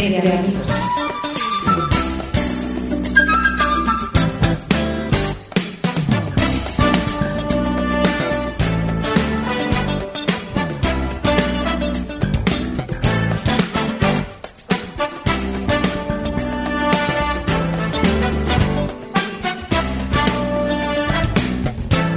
Entre amigos.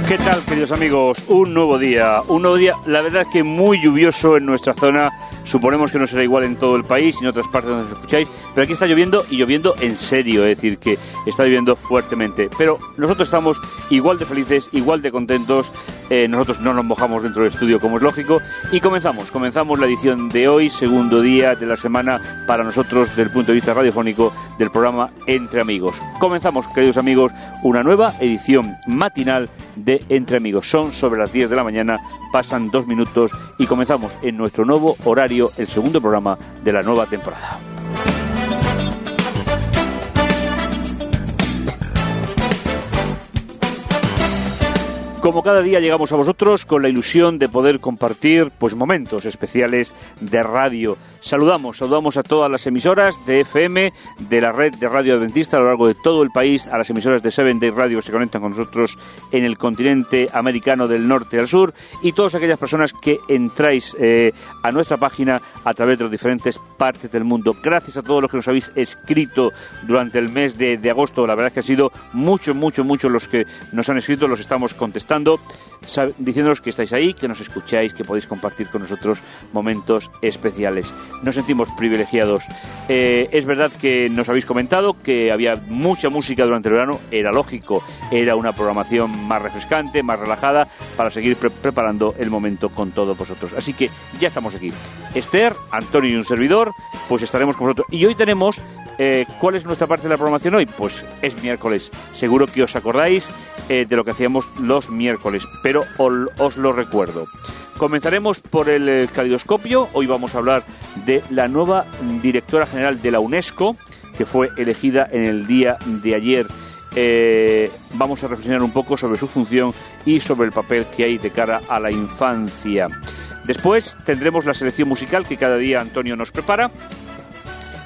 ¿Qué tal, queridos amigos? Un nuevo día, un nuevo día, la verdad que muy lluvioso en nuestra zona. Suponemos que no será igual en todo el país y en otras partes donde nos escucháis, pero aquí está lloviendo y lloviendo en serio, es decir, que está lloviendo fuertemente. Pero nosotros estamos igual de felices, igual de contentos. Eh, nosotros no nos mojamos dentro del estudio, como es lógico. Y comenzamos, comenzamos la edición de hoy, segundo día de la semana para nosotros, desde el punto de vista radiofónico, del programa Entre Amigos. Comenzamos, queridos amigos, una nueva edición matinal de Entre Amigos. Son sobre las 10 de la mañana, pasan dos minutos y comenzamos en nuestro nuevo horario el segundo programa de la nueva temporada. Como cada día llegamos a vosotros con la ilusión de poder compartir pues momentos especiales de radio. Saludamos, saludamos a todas las emisoras de FM, de la red de Radio Adventista a lo largo de todo el país, a las emisoras de Seven Day Radio que se conectan con nosotros en el continente americano del norte al sur y todas aquellas personas que entráis eh, a nuestra página a través de las diferentes partes del mundo. Gracias a todos los que nos habéis escrito durante el mes de, de agosto. La verdad es que han sido muchos, muchos, muchos los que nos han escrito, los estamos contestando diciéndonos que estáis ahí, que nos escucháis, que podéis compartir con nosotros momentos especiales. Nos sentimos privilegiados. Eh, es verdad que nos habéis comentado que había mucha música durante el verano, era lógico, era una programación más refrescante, más relajada, para seguir pre- preparando el momento con todos vosotros. Así que ya estamos aquí. Esther, Antonio y un servidor, pues estaremos con vosotros. Y hoy tenemos eh, ¿Cuál es nuestra parte de la programación hoy? Pues es miércoles. Seguro que os acordáis eh, de lo que hacíamos los miércoles, pero os lo recuerdo. Comenzaremos por el eh, calidoscopio. Hoy vamos a hablar de la nueva directora general de la UNESCO, que fue elegida en el día de ayer. Vamos a reflexionar un poco sobre su función y sobre el papel que hay de cara a la infancia. Después tendremos la selección musical que cada día Antonio nos prepara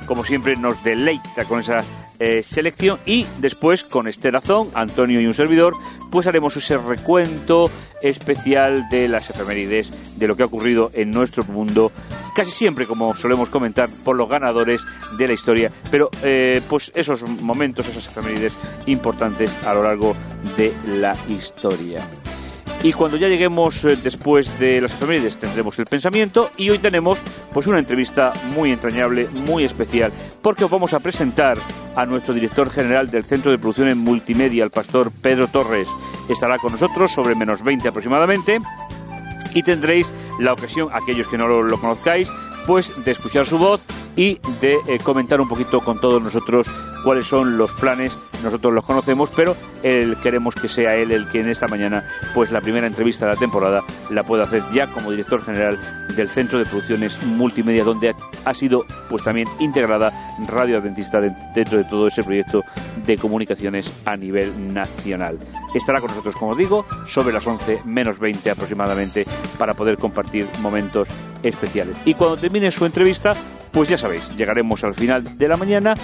como siempre nos deleita con esa eh, selección y después con Esther Azón, Antonio y un servidor, pues haremos ese recuento especial de las efemérides, de lo que ha ocurrido en nuestro mundo, casi siempre, como solemos comentar, por los ganadores de la historia, pero eh, pues esos momentos, esas efemérides importantes a lo largo de la historia. Y cuando ya lleguemos eh, después de las efemérides tendremos el pensamiento y hoy tenemos pues una entrevista muy entrañable, muy especial, porque os vamos a presentar a nuestro director general del Centro de Producción en Multimedia, el pastor Pedro Torres. Estará con nosotros sobre menos 20 aproximadamente y tendréis la ocasión, aquellos que no lo, lo conozcáis, pues de escuchar su voz y de eh, comentar un poquito con todos nosotros cuáles son los planes. Nosotros los conocemos, pero queremos que sea él el que en esta mañana, pues la primera entrevista de la temporada, la pueda hacer ya como director general del Centro de Producciones Multimedia, donde ha, sido pues también integrada Radio Adventista de- dentro de todo ese proyecto de comunicaciones a nivel nacional. Estará con nosotros, como digo, sobre las 11 menos 20 aproximadamente para poder compartir momentos especiales. Y cuando termine su entrevista, pues ya sabéis, llegaremos al final de la mañana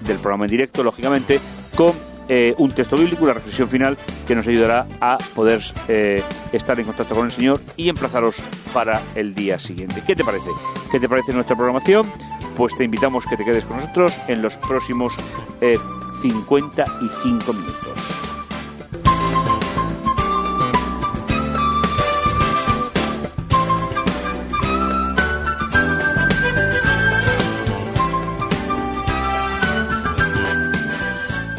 del programa en directo, lógicamente, con eh, un texto bíblico, una reflexión final que nos ayudará a poder eh, estar en contacto con el Señor y emplazaros para el día siguiente. ¿Qué te parece? ¿Qué te parece nuestra programación? Pues te invitamos que te quedes con nosotros en los próximos eh, 55 minutos.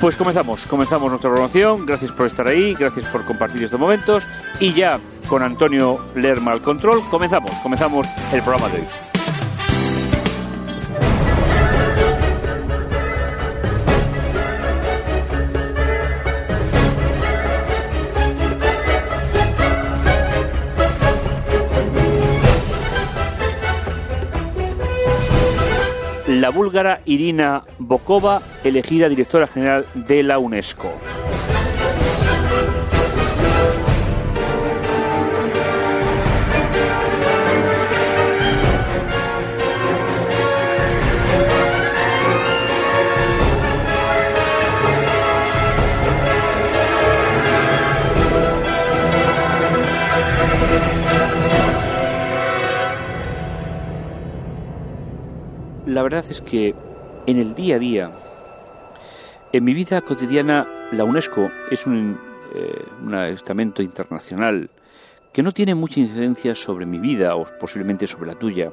Pues comenzamos, comenzamos nuestra programación. Gracias por estar ahí, gracias por compartir estos momentos. Y ya con Antonio Lerma al control, comenzamos, comenzamos el programa de hoy. Búlgara Irina Bokova, elegida directora general de la UNESCO. La verdad es que en el día a día, en mi vida cotidiana, la UNESCO es un, eh, un estamento internacional que no tiene mucha incidencia sobre mi vida o posiblemente sobre la tuya.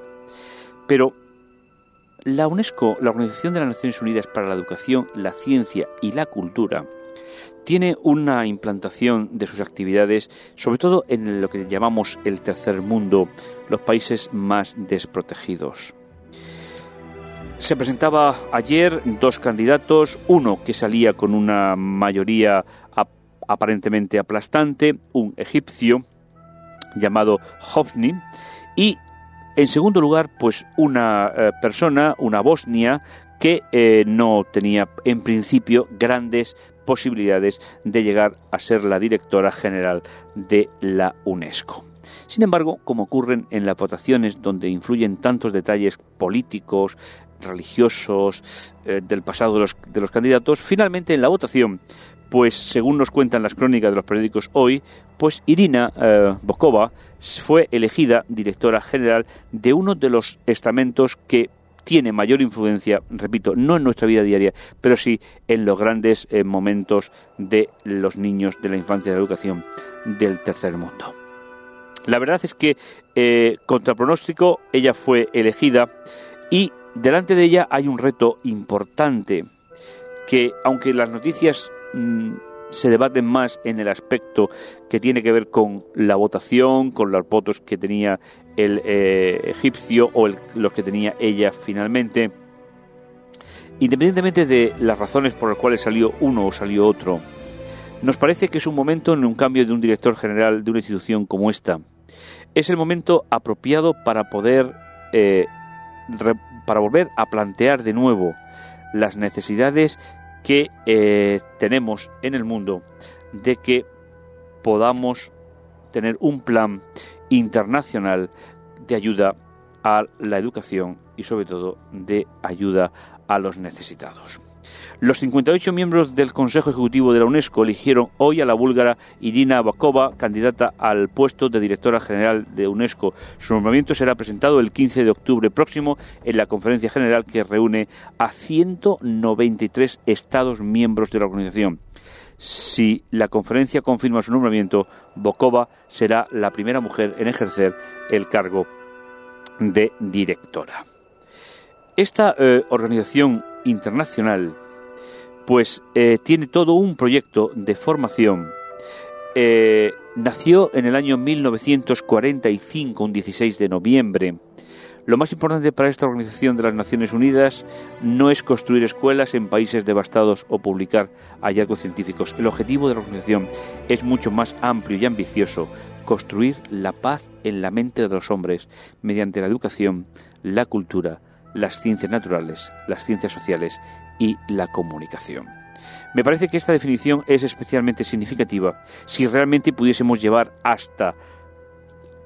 Pero la UNESCO, la Organización de las Naciones Unidas para la Educación, la Ciencia y la Cultura, tiene una implantación de sus actividades, sobre todo en lo que llamamos el tercer mundo, los países más desprotegidos. Se presentaba ayer dos candidatos, uno que salía con una mayoría aparentemente aplastante, un egipcio llamado Hofni, y en segundo lugar, pues una eh, persona, una bosnia, que eh, no tenía en principio grandes posibilidades de llegar a ser la directora general de la UNESCO. Sin embargo, como ocurren en las votaciones donde influyen tantos detalles políticos, religiosos, eh, del pasado de los, de los candidatos, finalmente en la votación pues según nos cuentan las crónicas de los periódicos hoy, pues Irina eh, Bokova fue elegida directora general de uno de los estamentos que tiene mayor influencia, repito, no en nuestra vida diaria, pero sí en los grandes eh, momentos de los niños, de la infancia de la educación del tercer mundo. La verdad es que, eh, contra pronóstico, ella fue elegida y delante de ella hay un reto importante que, aunque las noticias Mm, se debaten más en el aspecto que tiene que ver con la votación, con los votos que tenía el eh, egipcio o los que tenía ella finalmente. Independientemente de las razones por las cuales salió uno o salió otro, nos parece que es un momento en un cambio de un director general de una institución como esta. Es el momento apropiado para poder, eh, para volver a plantear de nuevo las necesidades que eh, tenemos en el mundo de que podamos tener un plan internacional de ayuda a la educación y sobre todo de ayuda a los necesitados. Los 58 miembros del Consejo Ejecutivo de la UNESCO eligieron hoy a la búlgara Irina Bakova, candidata al puesto de directora general de UNESCO. Su nombramiento será presentado el 15 de octubre próximo en la conferencia general que reúne a 193 Estados miembros de la organización. Si la conferencia confirma su nombramiento, Bokova será la primera mujer en ejercer el cargo de directora. Esta eh, organización internacional pues eh, tiene todo un proyecto de formación. Eh, nació en el año 1945, un 16 de noviembre. Lo más importante para esta organización de las Naciones Unidas no es construir escuelas en países devastados o publicar hallazgos científicos. El objetivo de la organización es mucho más amplio y ambicioso, construir la paz en la mente de los hombres mediante la educación, la cultura, las ciencias naturales, las ciencias sociales y la comunicación. Me parece que esta definición es especialmente significativa si realmente pudiésemos llevar hasta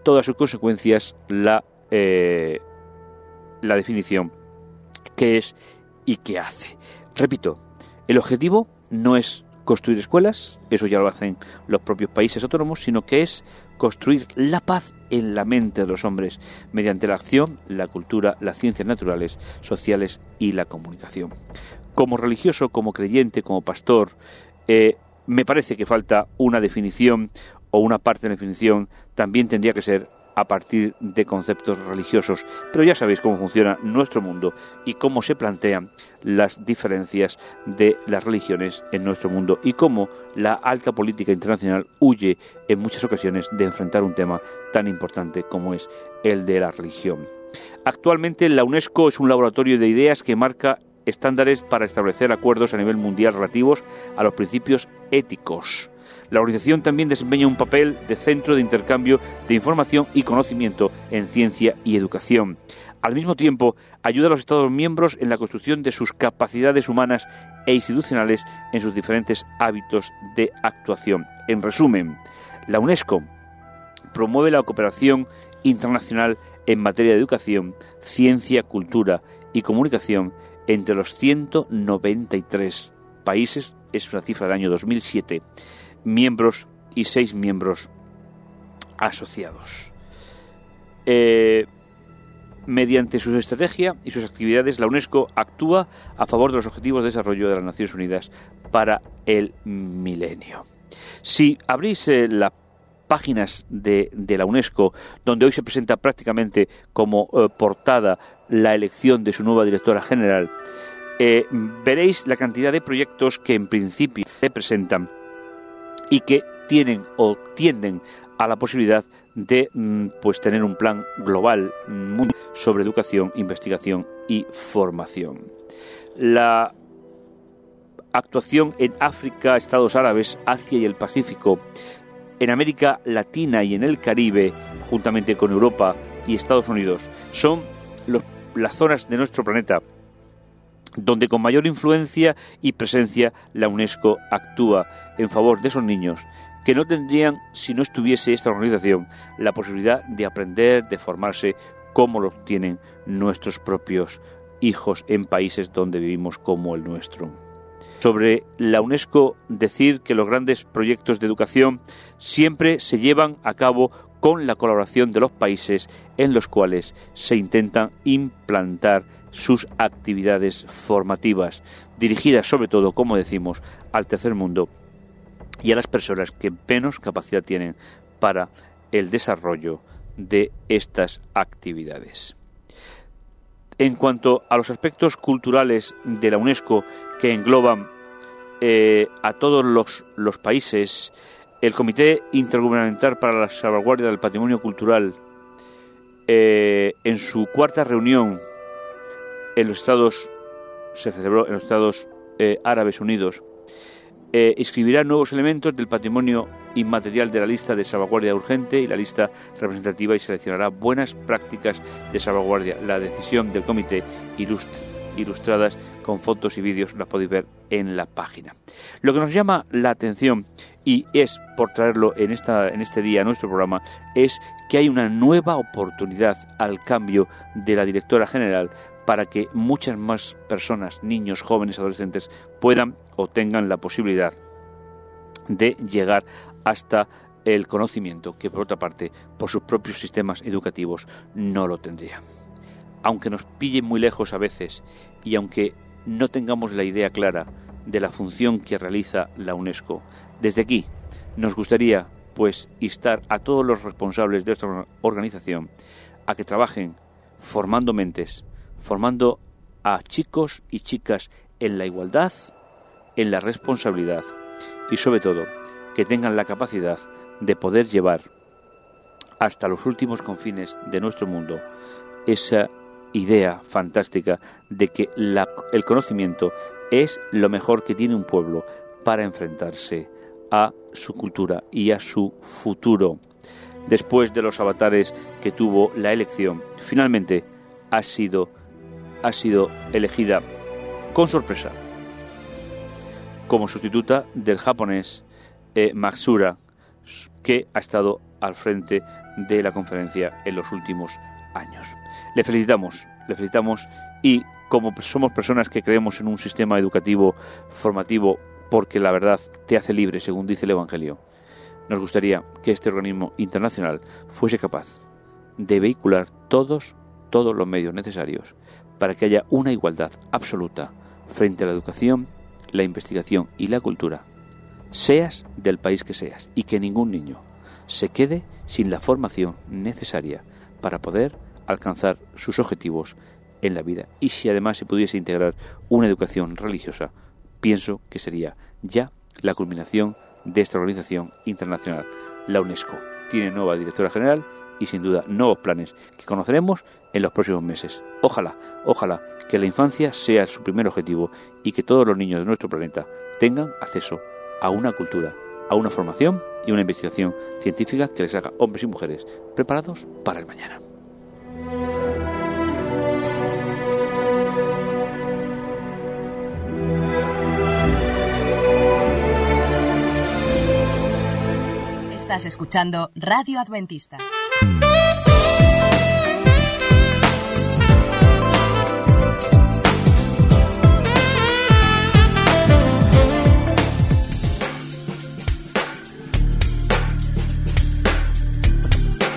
todas sus consecuencias la, eh, la definición qué es y qué hace. Repito, el objetivo no es construir escuelas, eso ya lo hacen los propios países autónomos, sino que es construir la paz en la mente de los hombres mediante la acción, la cultura, las ciencias naturales, sociales y la comunicación. Como religioso, como creyente, como pastor, eh, me parece que falta una definición o una parte de la definición también tendría que ser a partir de conceptos religiosos. Pero ya sabéis cómo funciona nuestro mundo y cómo se plantean las diferencias de las religiones en nuestro mundo y cómo la alta política internacional huye en muchas ocasiones de enfrentar un tema tan importante como es el de la religión. Actualmente la UNESCO es un laboratorio de ideas que marca estándares para establecer acuerdos a nivel mundial relativos a los principios éticos. La organización también desempeña un papel de centro de intercambio de información y conocimiento en ciencia y educación. Al mismo tiempo, ayuda a los Estados miembros en la construcción de sus capacidades humanas e institucionales en sus diferentes hábitos de actuación. En resumen, la UNESCO promueve la cooperación internacional en materia de educación, ciencia, cultura y comunicación entre los 193 países, es una cifra del año 2007, miembros y seis miembros asociados. Eh, mediante su estrategia y sus actividades, la UNESCO actúa a favor de los objetivos de desarrollo de las Naciones Unidas para el milenio. Si abrís eh, las páginas de, la UNESCO, donde hoy se presenta prácticamente como eh, portada la elección de su nueva directora general, veréis la cantidad de proyectos que en principio se presentan y que tienen o tienden a la posibilidad de mm, pues tener un plan global sobre educación, investigación y formación. La actuación en África, Estados Árabes, Asia y el Pacífico, en América Latina y en el Caribe, juntamente con Europa y Estados Unidos, son las zonas de nuestro planeta donde con mayor influencia y presencia la UNESCO actúa en favor de esos niños que no tendrían, si no estuviese esta organización, la posibilidad de aprender, de formarse como lo tienen nuestros propios hijos en países donde vivimos como el nuestro. Sobre la UNESCO decir que los grandes proyectos de educación siempre se llevan a cabo con la colaboración de los países en los cuales se intentan implantar sus actividades formativas, dirigidas sobre todo, como decimos, al tercer mundo y a las personas que menos capacidad tienen para el desarrollo de estas actividades. En cuanto a los aspectos culturales de la UNESCO que engloban eh, a todos los, países, el Comité Intergubernamental para la Salvaguardia del Patrimonio Cultural, eh, en su cuarta reunión en los Estados, se celebró en los Estados eh, Árabes Unidos, eh, inscribirá nuevos elementos del patrimonio inmaterial de la lista de salvaguardia urgente y la lista representativa y seleccionará buenas prácticas de salvaguardia. La decisión del comité ilustradas con fotos y vídeos las podéis ver en la página. Lo que nos llama la atención y es por traerlo en, esta, en este día a nuestro programa es que hay una nueva oportunidad al cambio de la directora general para que muchas más personas, niños, jóvenes, adolescentes, puedan o tengan la posibilidad de llegar hasta el conocimiento que, por otra parte, por sus propios sistemas educativos no lo tendrían. Aunque nos pille muy lejos a veces y aunque no tengamos la idea clara de la función que realiza la UNESCO, desde aquí nos gustaría pues instar a todos los responsables de esta organización a que trabajen formando mentes, formando a chicos y chicas en la igualdad, en la responsabilidad y sobre todo que tengan la capacidad de poder llevar hasta los últimos confines de nuestro mundo esa idea fantástica de que el conocimiento es lo mejor que tiene un pueblo para enfrentarse a su cultura y a su futuro. Después de los avatares que tuvo la elección, finalmente ha sido ha sido elegida con sorpresa como sustituta del japonés eh, Matsura, que ha estado al frente de la conferencia en los últimos años. Le felicitamos, le felicitamos y como somos personas que creemos en un sistema educativo formativo porque la verdad te hace libre, según dice el Evangelio, nos gustaría que este organismo internacional fuese capaz de vehicular todos, todos los medios necesarios para que haya una igualdad absoluta frente a la educación, la investigación y la cultura, seas del país que seas, y que ningún niño se quede sin la formación necesaria para poder alcanzar sus objetivos en la vida. Y si además se pudiese integrar una educación religiosa, pienso que sería ya la culminación de esta organización internacional, la UNESCO. Tiene nueva directora general y sin duda nuevos planes que conoceremos en los próximos meses. Ojalá, ojalá que la infancia sea su primer objetivo y que todos los niños de nuestro planeta tengan acceso a una cultura, a una formación y una investigación científica que les haga hombres y mujeres preparados para el mañana. Estás escuchando Radio Adventista.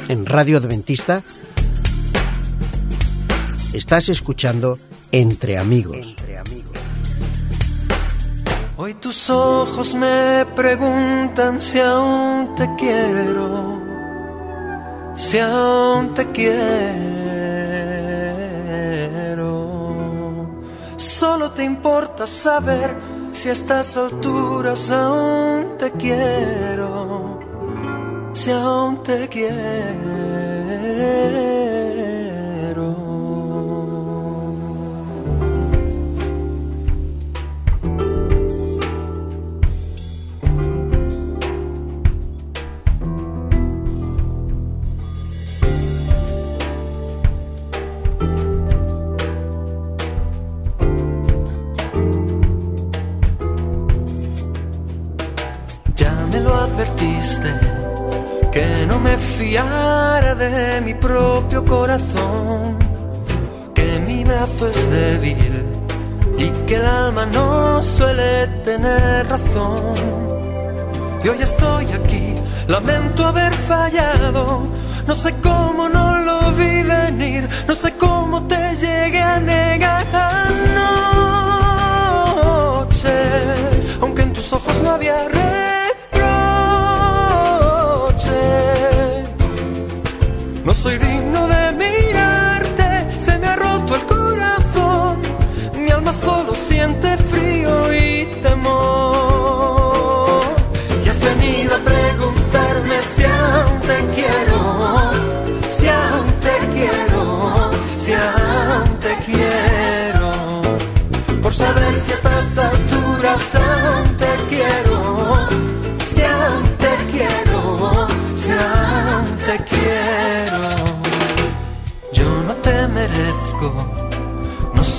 En Radio Adventista Estás escuchando Entre Amigos. Hoy tus ojos me preguntan si aún te quiero, si aún te quiero. Solo te importa saber si a estas alturas aún te quiero, si aún te quiero. Que no me fiara de mi propio corazón, que mi brazo es débil y que el alma no suele tener razón. Y hoy estoy aquí, lamento haber fallado, no sé cómo no lo vi venir, no sé cómo te llegué a negar anoche, aunque en tus ojos no había reproche.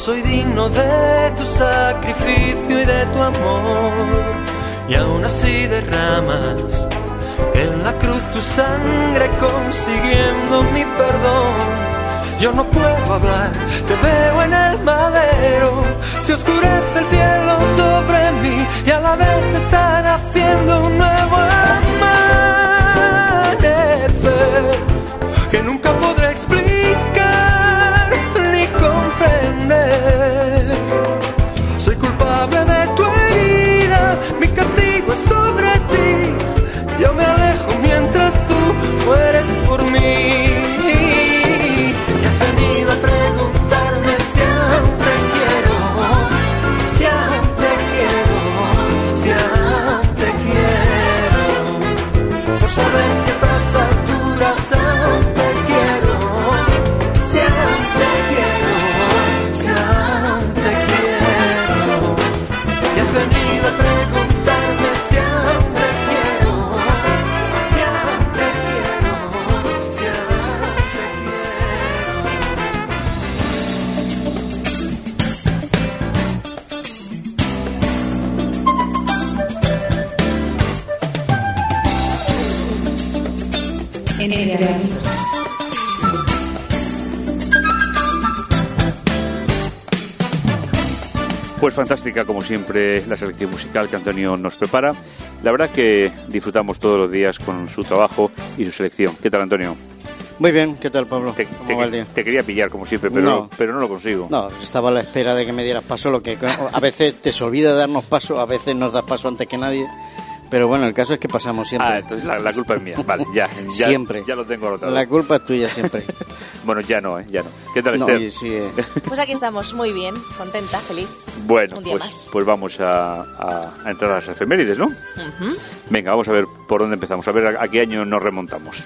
Soy digno de tu sacrificio y de tu amor. Y aún así derramas en la cruz tu sangre consiguiendo mi perdón. Yo no puedo hablar, te veo en el madero. Se oscurece el cielo sobre mí y a la vez están haciendo un nuevo amanecer que nunca podré explicar Soy fantástica, como siempre, la selección musical que Antonio nos prepara. La verdad que disfrutamos todos los días con su trabajo y su selección. ¿Qué tal, Antonio? Muy bien, ¿qué tal Pablo? Te, ¿Cómo te- va el día? te quería pillar, como siempre, pero No. pero no lo consigo. No, estaba a la espera de que me dieras paso, lo que a veces te se olvida de darnos paso, a veces nos das paso antes que nadie, pero bueno, el caso es que pasamos siempre. Ah, entonces la, la culpa es mía. Vale, ya, ya, siempre. ya lo tengo anotado. La culpa es tuya siempre. Bueno, ya no, ¿eh? Ya no. ¿Qué tal, No, Esther? oye, sí, eh. Pues aquí estamos, muy bien, contenta, feliz. Bueno, Un día pues, más. pues vamos a, a- a entrar a las efemérides, ¿no? Venga, vamos a ver por dónde empezamos, a ver a, a qué año nos remontamos.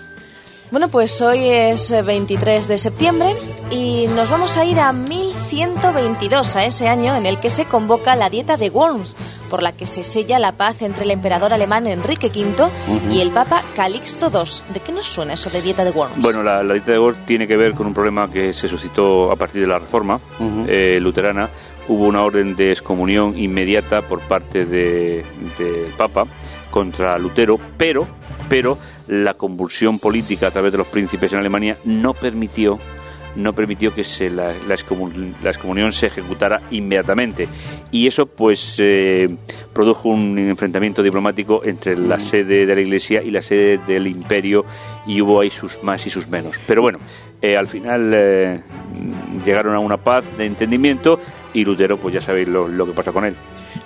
Bueno, pues hoy es eh, 23 de septiembre y nos vamos a ir a 1122, a ese año en el que se convoca la Dieta de Worms, por la que se sella la paz entre el emperador alemán Enrique V y el Papa Calixto II. ¿De qué nos suena eso de Dieta de Worms? Bueno, la, la dieta de Gort tiene que ver con un problema que se suscitó a partir de la reforma eh, luterana. Hubo una orden de excomunión inmediata por parte de- del Papa contra Lutero, pero, pero la convulsión política a través de los príncipes en Alemania no permitió no permitió que se la, la, excomun- la excomunión se ejecutara inmediatamente. Y eso, pues, eh, produjo un enfrentamiento diplomático entre la sede de la Iglesia y la sede del Imperio, y hubo ahí sus más y sus menos. Pero bueno, eh, al final eh, llegaron a una paz de entendimiento y Lutero, pues ya sabéis lo, lo que pasa con él.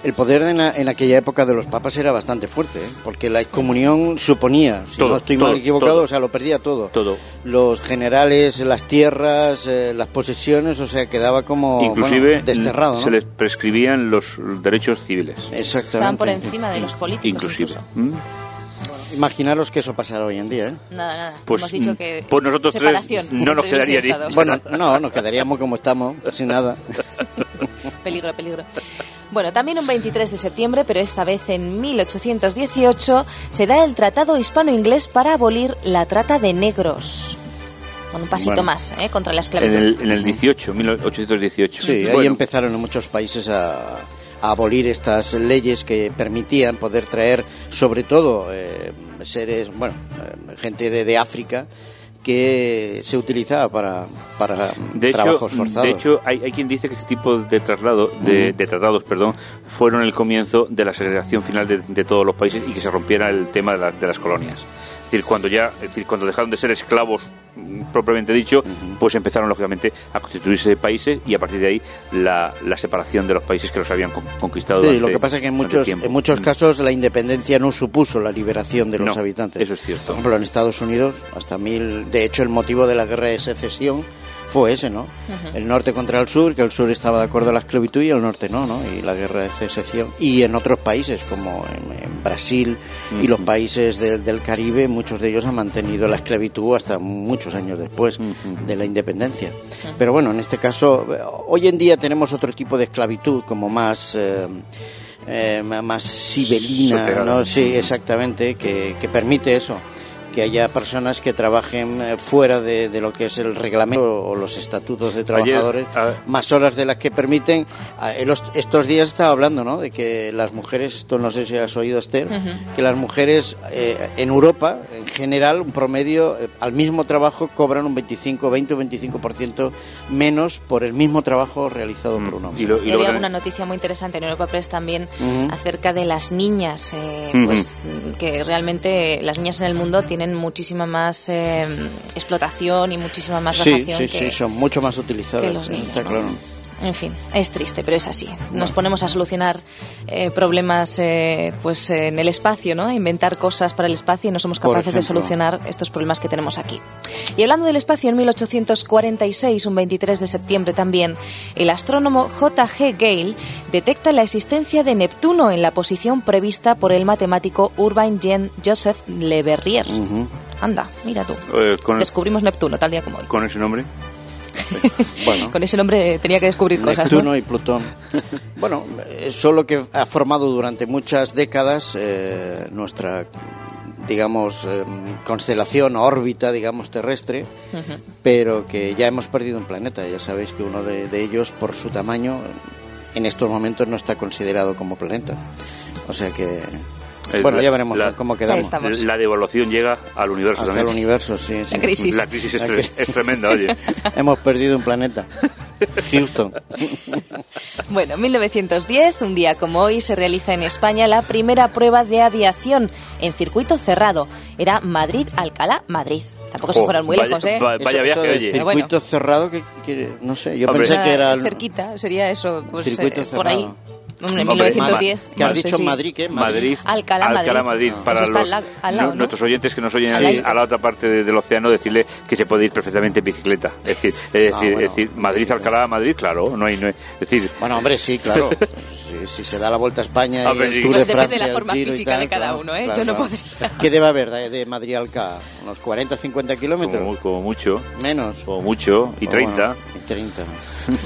El poder en, la- en aquella época de los papas era bastante fuerte, ¿eh? porque la excomunión suponía, si Todo, no estoy todo, mal equivocado, todo. o sea, lo perdía todo. Todo. Los generales, las tierras, eh, las posesiones, o sea, quedaba como Inclusive bueno, desterrado, ¿no? se les prescribían los derechos civiles. Exactamente. Estaban por encima de los políticos. Inclusive. incluso. ¿Mm? Imaginaros que eso pasara hoy en día, ¿eh? Nada, nada. Pues, Hemos dicho que. pues nosotros tres no nos quedaría ni-. Bueno, no, nos quedaríamos como estamos, sin nada. Peligro, peligro. Bueno, también un 23 de septiembre, pero esta vez en 1818, se da el Tratado Hispano-Inglés para abolir la trata de negros. Con un pasito Bueno. más, ¿eh? Contra la En esclavitud. el, en el 18, 1818. Sí, ahí empezaron en muchos países a, a abolir estas leyes que permitían poder traer, sobre todo, eh, seres, bueno, eh, gente de, de África que se utilizaba para, para De hecho, trabajos forzados. de hecho hay, hay quien dice que este tipo de traslado, de, de tratados, perdón, fueron el comienzo de la segregación final de, de todos los países y que se rompiera el tema de, la- de las colonias. Es decir, cuando ya, es decir, cuando dejaron de ser esclavos mm, propiamente dicho, pues empezaron lógicamente a constituirse países y a partir de ahí la, la separación de los países que los habían con- conquistado. Sí, durante- lo que pasa es que en muchos, en muchos Mm. casos la independencia no supuso la liberación de los No, habitantes. eso es cierto. Por ejemplo, en Estados Unidos, hasta mil. De hecho, el motivo de la guerra de secesión fue ese, ¿no? El norte contra el sur, que el sur estaba de acuerdo a la esclavitud y el norte no, ¿no? Y la guerra de secesión. Y en otros países, como en, en Brasil y los países de- del Caribe, muchos de ellos han mantenido la esclavitud hasta muchos años después de la independencia. Pero bueno, en este caso, hoy en día tenemos otro tipo de esclavitud, como más. eh, eh, más sibelina. ¿no? Sí, exactamente, que, que permite eso, que haya personas que trabajen eh, fuera de, de lo que es el reglamento o los estatutos de trabajadores, a- más horas de las que permiten. Ah, estos días estaba hablando, ¿no? De que las mujeres, esto no sé si has oído, Esther, que las mujeres eh, en Europa, en general, un promedio, eh, al mismo trabajo cobran un 25, 20 o 25% menos por el mismo trabajo realizado por un hombre. Y lo- y había alguna noticia muy interesante en Europa Press también Ujú. acerca de las niñas, eh, Ujú. pues que realmente las niñas en el mundo tienen muchísima más eh, explotación y muchísima más Sí, sí, que, sí, son mucho más utilizadas. que los niños. Está ¿no? claro. En fin, es triste, pero es así. Nos ponemos a solucionar eh, problemas eh, pues en el espacio, ¿no? A inventar cosas para el espacio y no somos capaces de solucionar estos problemas que tenemos aquí. Y hablando del espacio, en 1846, un 23 de septiembre también, el astrónomo J.G. Gale detecta la existencia de Neptuno en la posición prevista por el matemático Urbain Jean Joseph Le Verrier. Ujú. Anda, mira tú. Eh, Descubrimos Neptuno tal día como hoy. con ese nombre. Bueno, Con ese nombre tenía que descubrir cosas. ¿no? Neptuno y Plutón. Bueno, es solo que ha formado durante muchas décadas eh, nuestra, digamos, eh, constelación, órbita, digamos, terrestre, pero que ya hemos perdido un planeta. Ya sabéis que uno de, de ellos, por su tamaño, en estos momentos no está considerado como planeta. O sea que, Eh, bueno, ya veremos la- cómo quedamos. La devaluación llega al universo Hasta el también. universo, sí, sí. La crisis. La crisis es, La tre- crisis. es tremenda, oye. Hemos perdido un planeta. Houston. Bueno, en 1910, un día como hoy, se realiza en España la primera prueba de aviación en circuito cerrado. Era Madrid-Alcalá, Madrid. Tampoco se Jo, fueron muy vaya- lejos, ¿eh? va- Vaya Eso- viaje, oye. Bueno. Circuito cerrado, que quiere? No sé, yo Hombre. pensé que era... el- cerquita, sería eso, pues, Circuito eh, por ahí. Hombre, En Hombre, 1910. Que has no dicho si- Madrid, ¿qué? Madrid, Alcalá, Madrid. Madrid. Eso Para los, al la- al lado, ¿no? nuestros oyentes que nos oyen ladito. a la otra parte de- del océano, decirle que se puede ir perfectamente en bicicleta. Es decir, es Ah, decir, bueno. es decir Madrid, Alcalá, Madrid, claro, no hay, no hay- es decir, Bueno, hombre, sí, claro. si, si se da la vuelta a España y Hombre, el sí. Tour Pues de depende Francia, de la el forma Giro y física tal, de cada uno, ¿eh? claro, Yo no claro. podría. ¿Qué debe haber de, Madrid Alcalá? ¿Unos 40, 50 kilómetros? como, como mucho, Menos. como mucho, y O 30. bueno, y 30.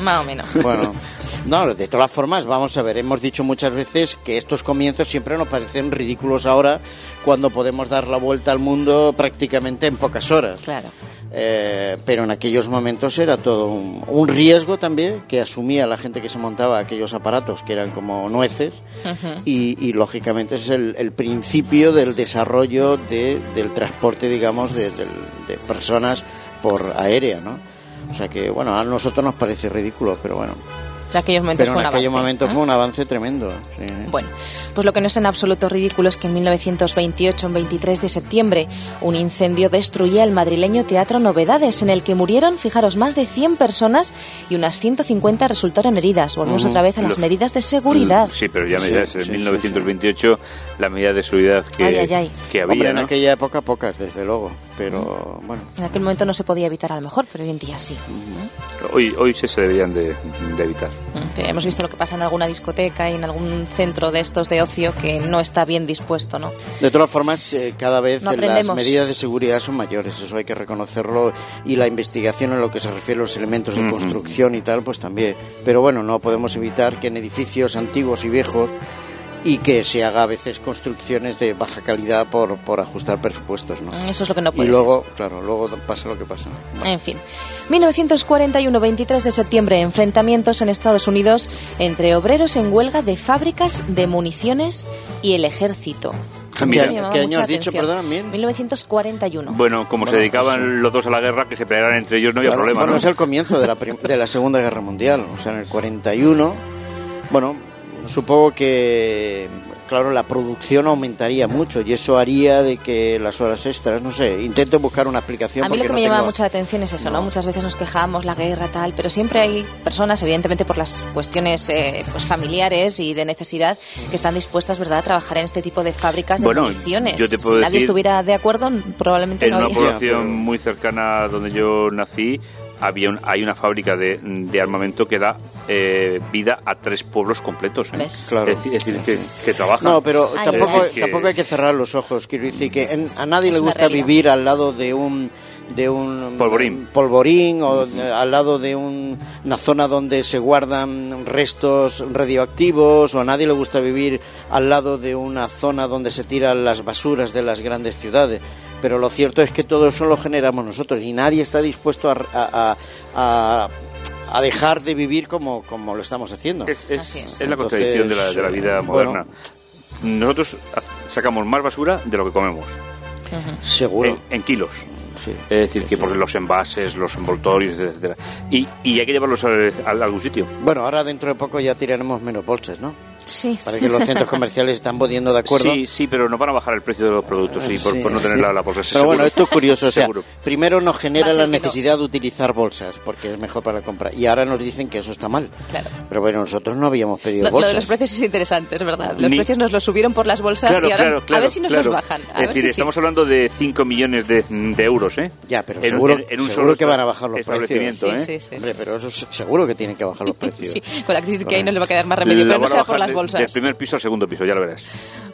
Más o menos. Bueno, no, de todas formas, vamos a ver, hemos dicho muchas veces que estos comienzos siempre nos parecen ridículos ahora cuando podemos dar la vuelta al mundo prácticamente en pocas horas. Claro. Eh, pero en aquellos momentos era todo un, un riesgo también que asumía la gente que se montaba aquellos aparatos que eran como nueces y, y, lógicamente es el, el principio del desarrollo de, del transporte digamos de, del- de personas por aérea ¿no? O sea que, bueno, a nosotros nos parece ridículo, pero bueno. En aquellos momentos Pero fue en un aquel avance, momento ¿no? fue un avance tremendo. sí. Bueno, pues lo que no es en absoluto ridículo es que en 1928, en 23 de septiembre, un incendio destruía el madrileño Teatro Novedades, en el que murieron, fijaros, más de 100 personas y unas 150 resultaron heridas. Volvemos Ujú. otra vez a las Los- medidas de seguridad. Sí, pero ya me Sí, dirás, en sí, sí, 1928 la medida de seguridad que, Ay, ay, ay. que había, Hombre, en ¿no? aquella época pocas, desde luego. Pero bueno, En aquel momento no se podía evitar a lo mejor, pero hoy en día sí. Hoy, hoy sí se deberían de, de evitar. Que hemos visto lo que pasa en alguna discoteca y en algún centro de estos de ocio que no está bien dispuesto, ¿no? De todas formas, eh, cada vez No las medidas de seguridad son mayores, eso hay que reconocerlo, y la investigación en lo que se refiere a los elementos de construcción y tal, pues también. Pero bueno, no podemos evitar que en edificios antiguos y viejos y que se haga a veces construcciones de baja calidad por, por ajustar presupuestos, ¿no? Eso es lo que no y puede luego, claro, luego pasa lo que pasa. ser. En fin. 1941, 23 de septiembre, enfrentamientos en Estados Unidos entre obreros en huelga de fábricas de municiones y el ejército. Ah, mira. ¿Qué año has dicho, bien? 1941. Bueno, como se Bueno, dedicaban pues sí. los dos a la guerra, que se pelearan entre ellos no había Bueno, problema, bueno, ¿no? es el comienzo de la, de la Segunda Guerra Mundial. O sea, en el 41, bueno, supongo que, claro, la producción aumentaría mucho y eso haría de que las horas extras, no sé, intento buscar una explicación. A mí lo porque que no me llama tengo- mucho la atención es eso, ¿no? No. Muchas veces nos quejamos, la guerra, tal, pero siempre hay personas, evidentemente por las cuestiones eh, pues familiares y de necesidad, que están dispuestas, ¿verdad?, a trabajar en este tipo de fábricas de Bueno, municiones. yo te puedo si nadie decir- estuviera de acuerdo, probablemente En no una había. población muy cercana a donde yo nací, había un- hay una fábrica de, de armamento que da eh, vida a tres pueblos completos. ¿eh? ¿Ves? Claro. Es, decir- es decir, que, que trabajan. No, pero Ay, tampoco, ay. tampoco hay que cerrar los ojos. Quiero decir que en- a nadie Es le gusta realidad. vivir al lado de un de un Polvorín. polvorín o de- al lado de un- una zona donde se guardan restos radioactivos o a nadie le gusta vivir al lado de una zona donde se tiran las basuras de las grandes ciudades. Pero lo cierto es que todo eso lo generamos nosotros y nadie está dispuesto a, a- a- a dejar de vivir como, como lo estamos haciendo. Es, es- Así es. es la contradicción de la, de la vida Bueno. moderna. Nosotros sacamos más basura de lo que comemos, Seguro. en, en kilos. Sí. Es decir, Sí, que sí. por los envases, los envoltorios, etcétera. Y, y hay que llevarlos a, a algún sitio. Bueno, ahora dentro de poco ya tiraremos menos bolsas, ¿no? Sí. Para que los centros comerciales están poniendo de acuerdo. Sí, sí, pero nos van a bajar el precio de los productos y por, Sí. por no tener la, la bolsa. Pero bueno, esto es curioso. O sea, Seguro. primero nos genera la no. necesidad de utilizar bolsas porque es mejor para la compra. Y ahora nos dicen que eso está mal. Claro. Pero bueno, nosotros no habíamos pedido Lo, lo bolsas. de los precios es interesante, es verdad. Los Ni- precios nos los subieron por las bolsas Claro, y ahora claro, claro, a ver si nos claro. los bajan. A Es ver decir, si sí. estamos hablando de 5 millones de, de euros, ¿eh? Ya, pero En- seguro, en- en un seguro solo que van a bajar los precios. Sí, ¿eh? sí, sí. Hombre, pero eso es- seguro que tienen que bajar los precios. Sí, con la crisis que hay no le va a quedar más remedio, La pero no sea por las de- bolsas. Del primer piso al segundo piso, ya lo verás.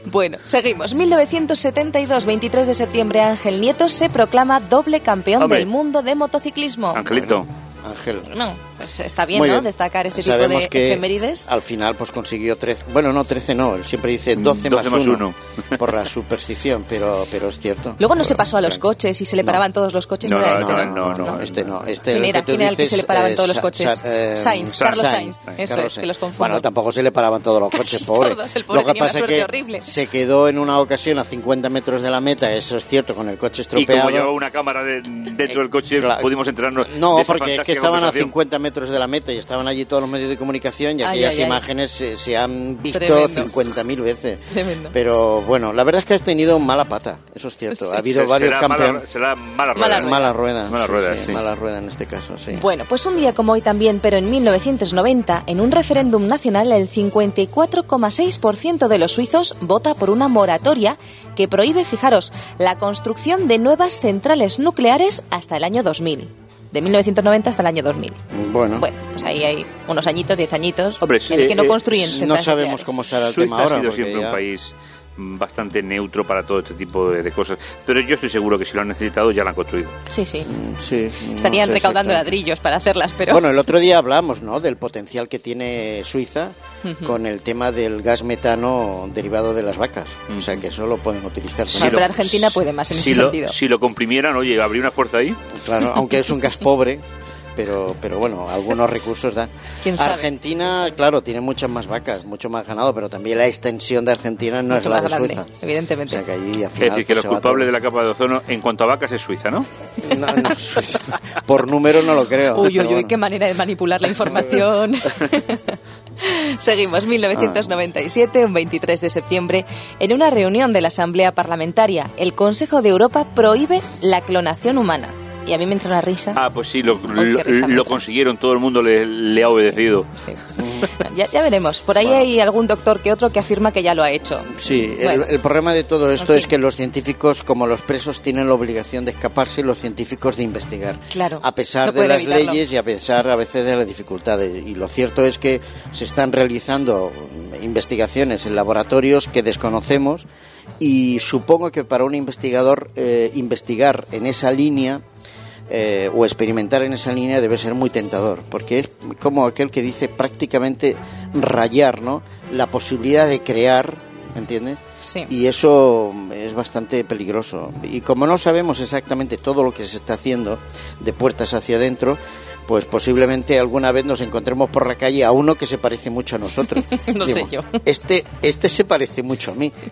Bueno, seguimos. 1972, 23 de septiembre, Ángel Nieto se proclama doble campeón Hombre. del mundo de motociclismo. Angelito, Ángel. No, pues está bien, Muy ¿no? bien. Destacar este tipo Sabemos de que efemérides. Al final, pues consiguió 13. Bueno, no, 13 no. Él siempre dice 12, 12 más más 1. uno. Por la superstición, pero, pero es cierto. Luego no se Bueno, pasó a los coches y se le No. paraban todos los coches. No, No, era no, este, no, ¿no? no, no, este no. Este ¿Quién era? ¿Quién era el que se le paraban eh, todos los coches? Sa- eh, Sainz. Carlos Sainz. Sainz, Eso Carlos es, que los confundo. Bueno, tampoco se le paraban todos los coches, Casi pobre. todos, el pobre Lo que tenía una pasa es suerte que horrible. se quedó en una ocasión a 50 metros de la meta, eso es cierto, con el coche y como estropeado. llevaba una cámara de- dentro del coche, pudimos enterarnos No, porque es que estaban a conversación. 50 metros de la meta y estaban allí todos los medios de comunicación y Ay, aquellas ay, ay. imágenes se, se han visto Tremendo. 50.000 veces. Tremendo. Pero bueno, la verdad es que has tenido mala pata, eso es cierto. Sí. Ha habido Se- varios será campeones. Mala, será mala rueda. Mala. Mala rueda. Mala sí, rueda, sí, sí. Mala rueda en este caso, sí. Bueno, pues un día como hoy también, pero en 1990, en un referéndum nacional, el 54,6% de los suizos vota por una moratoria que prohíbe, fijaros, la construcción de nuevas centrales nucleares hasta el año 2000. De 1990 hasta el año 2000. Bueno, Bueno, pues ahí hay unos añitos, 10 añitos, Hombre, en el que no eh, construyen no sabemos nucleares. cómo estará el Suiza tema ahora. ha sido siempre ya- un país bastante neutro para todo este tipo de, de cosas. Pero yo estoy seguro que si lo han necesitado ya lo han construido. Sí, sí. Mm, Sí, no Estarían sé recaudando ladrillos para hacerlas, pero... Bueno, el otro día hablamos, ¿no? Del potencial que tiene Suiza con el tema del gas metano derivado de las vacas. O sea, que eso lo pueden utilizar. Sí, pero Argentina puede más en si ese lo, sentido. Si lo comprimieran, oye, habría una fuerza ahí. Claro, aunque es un gas pobre. pero, pero bueno, algunos recursos da. ¿Quién sabe? Argentina, claro, tiene muchas más vacas, mucho más ganado, pero también la extensión de Argentina no Mucho es la de grande, Suiza. evidentemente. O sea que allí al Es decir, que pues, los culpables de la capa de ozono en cuanto a vacas es Suiza, ¿no? No, no, Suiza. Por número no lo creo. Uy, uy, uy, bueno. qué manera de manipular la información. Seguimos, 1997, un 23 de septiembre, en una reunión de la Asamblea Parlamentaria, el Consejo de Europa prohíbe la clonación humana. Y a mí me entra una risa. Ah, pues sí, lo, lo- me lo consiguieron, todo el mundo le, le ha obedecido. Sí. Ya, ya veremos. Por ahí hay algún doctor que otro que afirma que ya lo ha hecho. Sí, el- Bueno. el, problema de todo esto En es fin. que los científicos, como los presos, tienen la obligación de escaparse y los científicos de investigar. Claro, A pesar no de las evitarlo. leyes y a pesar a veces de las dificultades. Y lo cierto es que se están realizando investigaciones en laboratorios que desconocemos y supongo que para un investigador eh, investigar en esa línea eh, o experimentar en esa línea debe ser muy tentador, porque es como aquel que dice prácticamente rayar, ¿no? La posibilidad de crear, ¿entiendes? Sí. Y eso es bastante peligroso. Y como no sabemos exactamente todo lo que se está haciendo de puertas hacia adentro, pues posiblemente alguna vez nos encontremos por la calle a uno que se parece mucho a nosotros. No sé yo. Este, este se parece mucho a mí.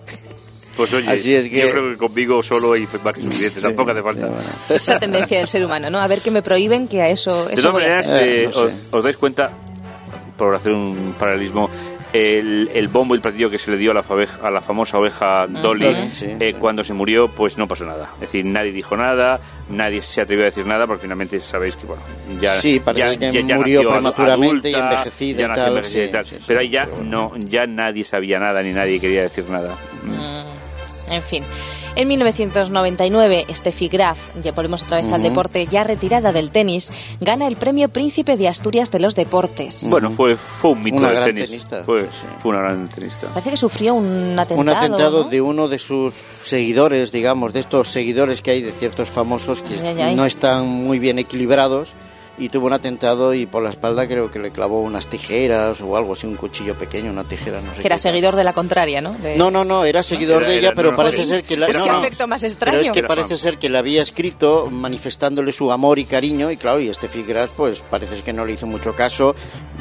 Pues oye, Así es que- yo creo que conmigo solo hay más que suficiente, tampoco hace falta. Bueno. Esa tendencia del ser humano, ¿no? A ver que me prohíben que a eso, De eso todas voy a maneras. Eh, eh, no sé. os, os dais cuenta, por hacer un paralelismo, el, el bombo y el platillo que se le dio a la, faveja- a la famosa oveja Dolly sí, eh, sí. cuando se murió, pues no pasó nada. Es decir, nadie dijo nada, nadie se atrevió a decir nada, porque finalmente sabéis que, bueno, ya. Sí, parece ya- que ya- murió prematuramente y envejecida ya y tal, envejecida y sí, tal. sí, sí, pero ahí ya, pero bueno. no, ya nadie sabía nada ni nadie quería decir nada. Mm, En fin. En 1999, Steffi Graf, ya volvemos otra vez al deporte, ya retirada del tenis, gana el premio Príncipe de Asturias de los Deportes. Bueno, fue, fue un mito Una del gran tenis. tenista, Fue, sí, sí. fue una gran tenista. Parece que sufrió un atentado. un atentado ¿no? de uno de sus seguidores, digamos, de estos seguidores que hay de ciertos famosos que Ay, ay, ay. no están muy bien equilibrados y tuvo un atentado y por la espalda creo que le clavó unas tijeras o algo así, un cuchillo pequeño, una tijera, no sé. Que era qué. seguidor de la contraria, ¿no? De- No, no, no, era seguidor Era- de ella, era- pero no, parece sí. ser que la, Pues no, qué no. afecto más Pero es que Era parece ser que le había escrito manifestándole su amor y cariño y claro, y este Figueras pues parece que no le hizo mucho caso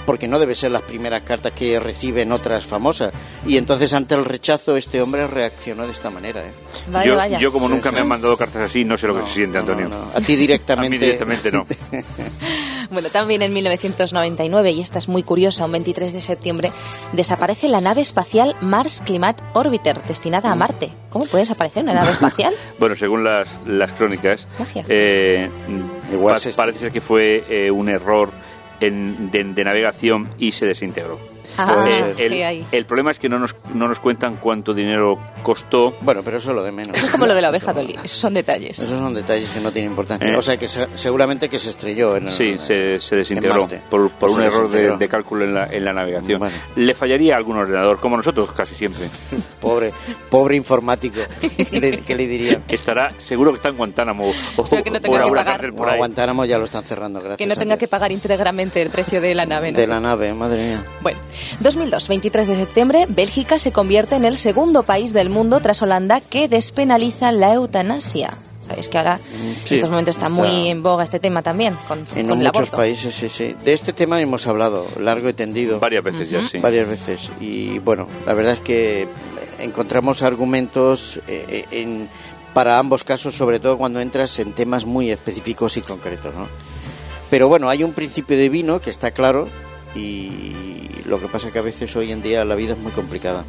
porque no debe ser las primeras cartas que reciben otras famosas y entonces ante el rechazo este hombre reaccionó de esta manera. ¿eh? Vaya, yo, vaya. yo como Sí, nunca sí. me han mandado cartas así, no sé lo que se siente, no, Antonio. no. A ti A directamente. mí directamente no. Bueno, también en 1999, y esta es muy curiosa, un 23 de septiembre, desaparece la nave espacial Mars Climate Orbiter, destinada a Marte. ¿Cómo puede desaparecer una nave espacial? Bueno, según las, las crónicas, Magia. eh, Igual pa- se- parece ser que fue eh, un error en- de, de navegación y se desintegró. Ah, el, ¿qué hay? el problema es que no nos, no nos cuentan cuánto dinero costó. Bueno, pero eso es lo de menos. Eso es como lo de la oveja Dolly, esos son detalles. Esos son detalles que no tienen importancia. Eh. O sea que se- seguramente que se estrelló en Sí, se, se en desintegró por, por Se un error de, de cálculo en la, en la navegación. Bueno. Le fallaría a algún ordenador, como nosotros casi siempre. Pobre, pobre informático. ¿Qué le, qué le diría? Estará, seguro que está en Guantánamo o, Espero que no tenga o en que pagar. por ahí. Guantánamo ya lo están cerrando, gracias. Que no tenga que pagar íntegramente el precio de la nave. ¿no? De la nave, madre mía. Bueno, 2002, 23 de septiembre, Bélgica se convierte en el segundo país del mundo tras Holanda que despenaliza la eutanasia. Sabéis que ahora Mm, sí, en estos momentos está, está muy en boga este tema también con, En con muchos países, sí, sí. De este tema hemos hablado largo y tendido. Varias veces ya, sí. varias veces y bueno la verdad es que encontramos argumentos eh, en, para ambos casos sobre todo cuando entras en temas muy específicos y concretos ¿no? pero bueno hay un principio divino que está claro y lo que pasa que a veces hoy en día la vida es muy complicada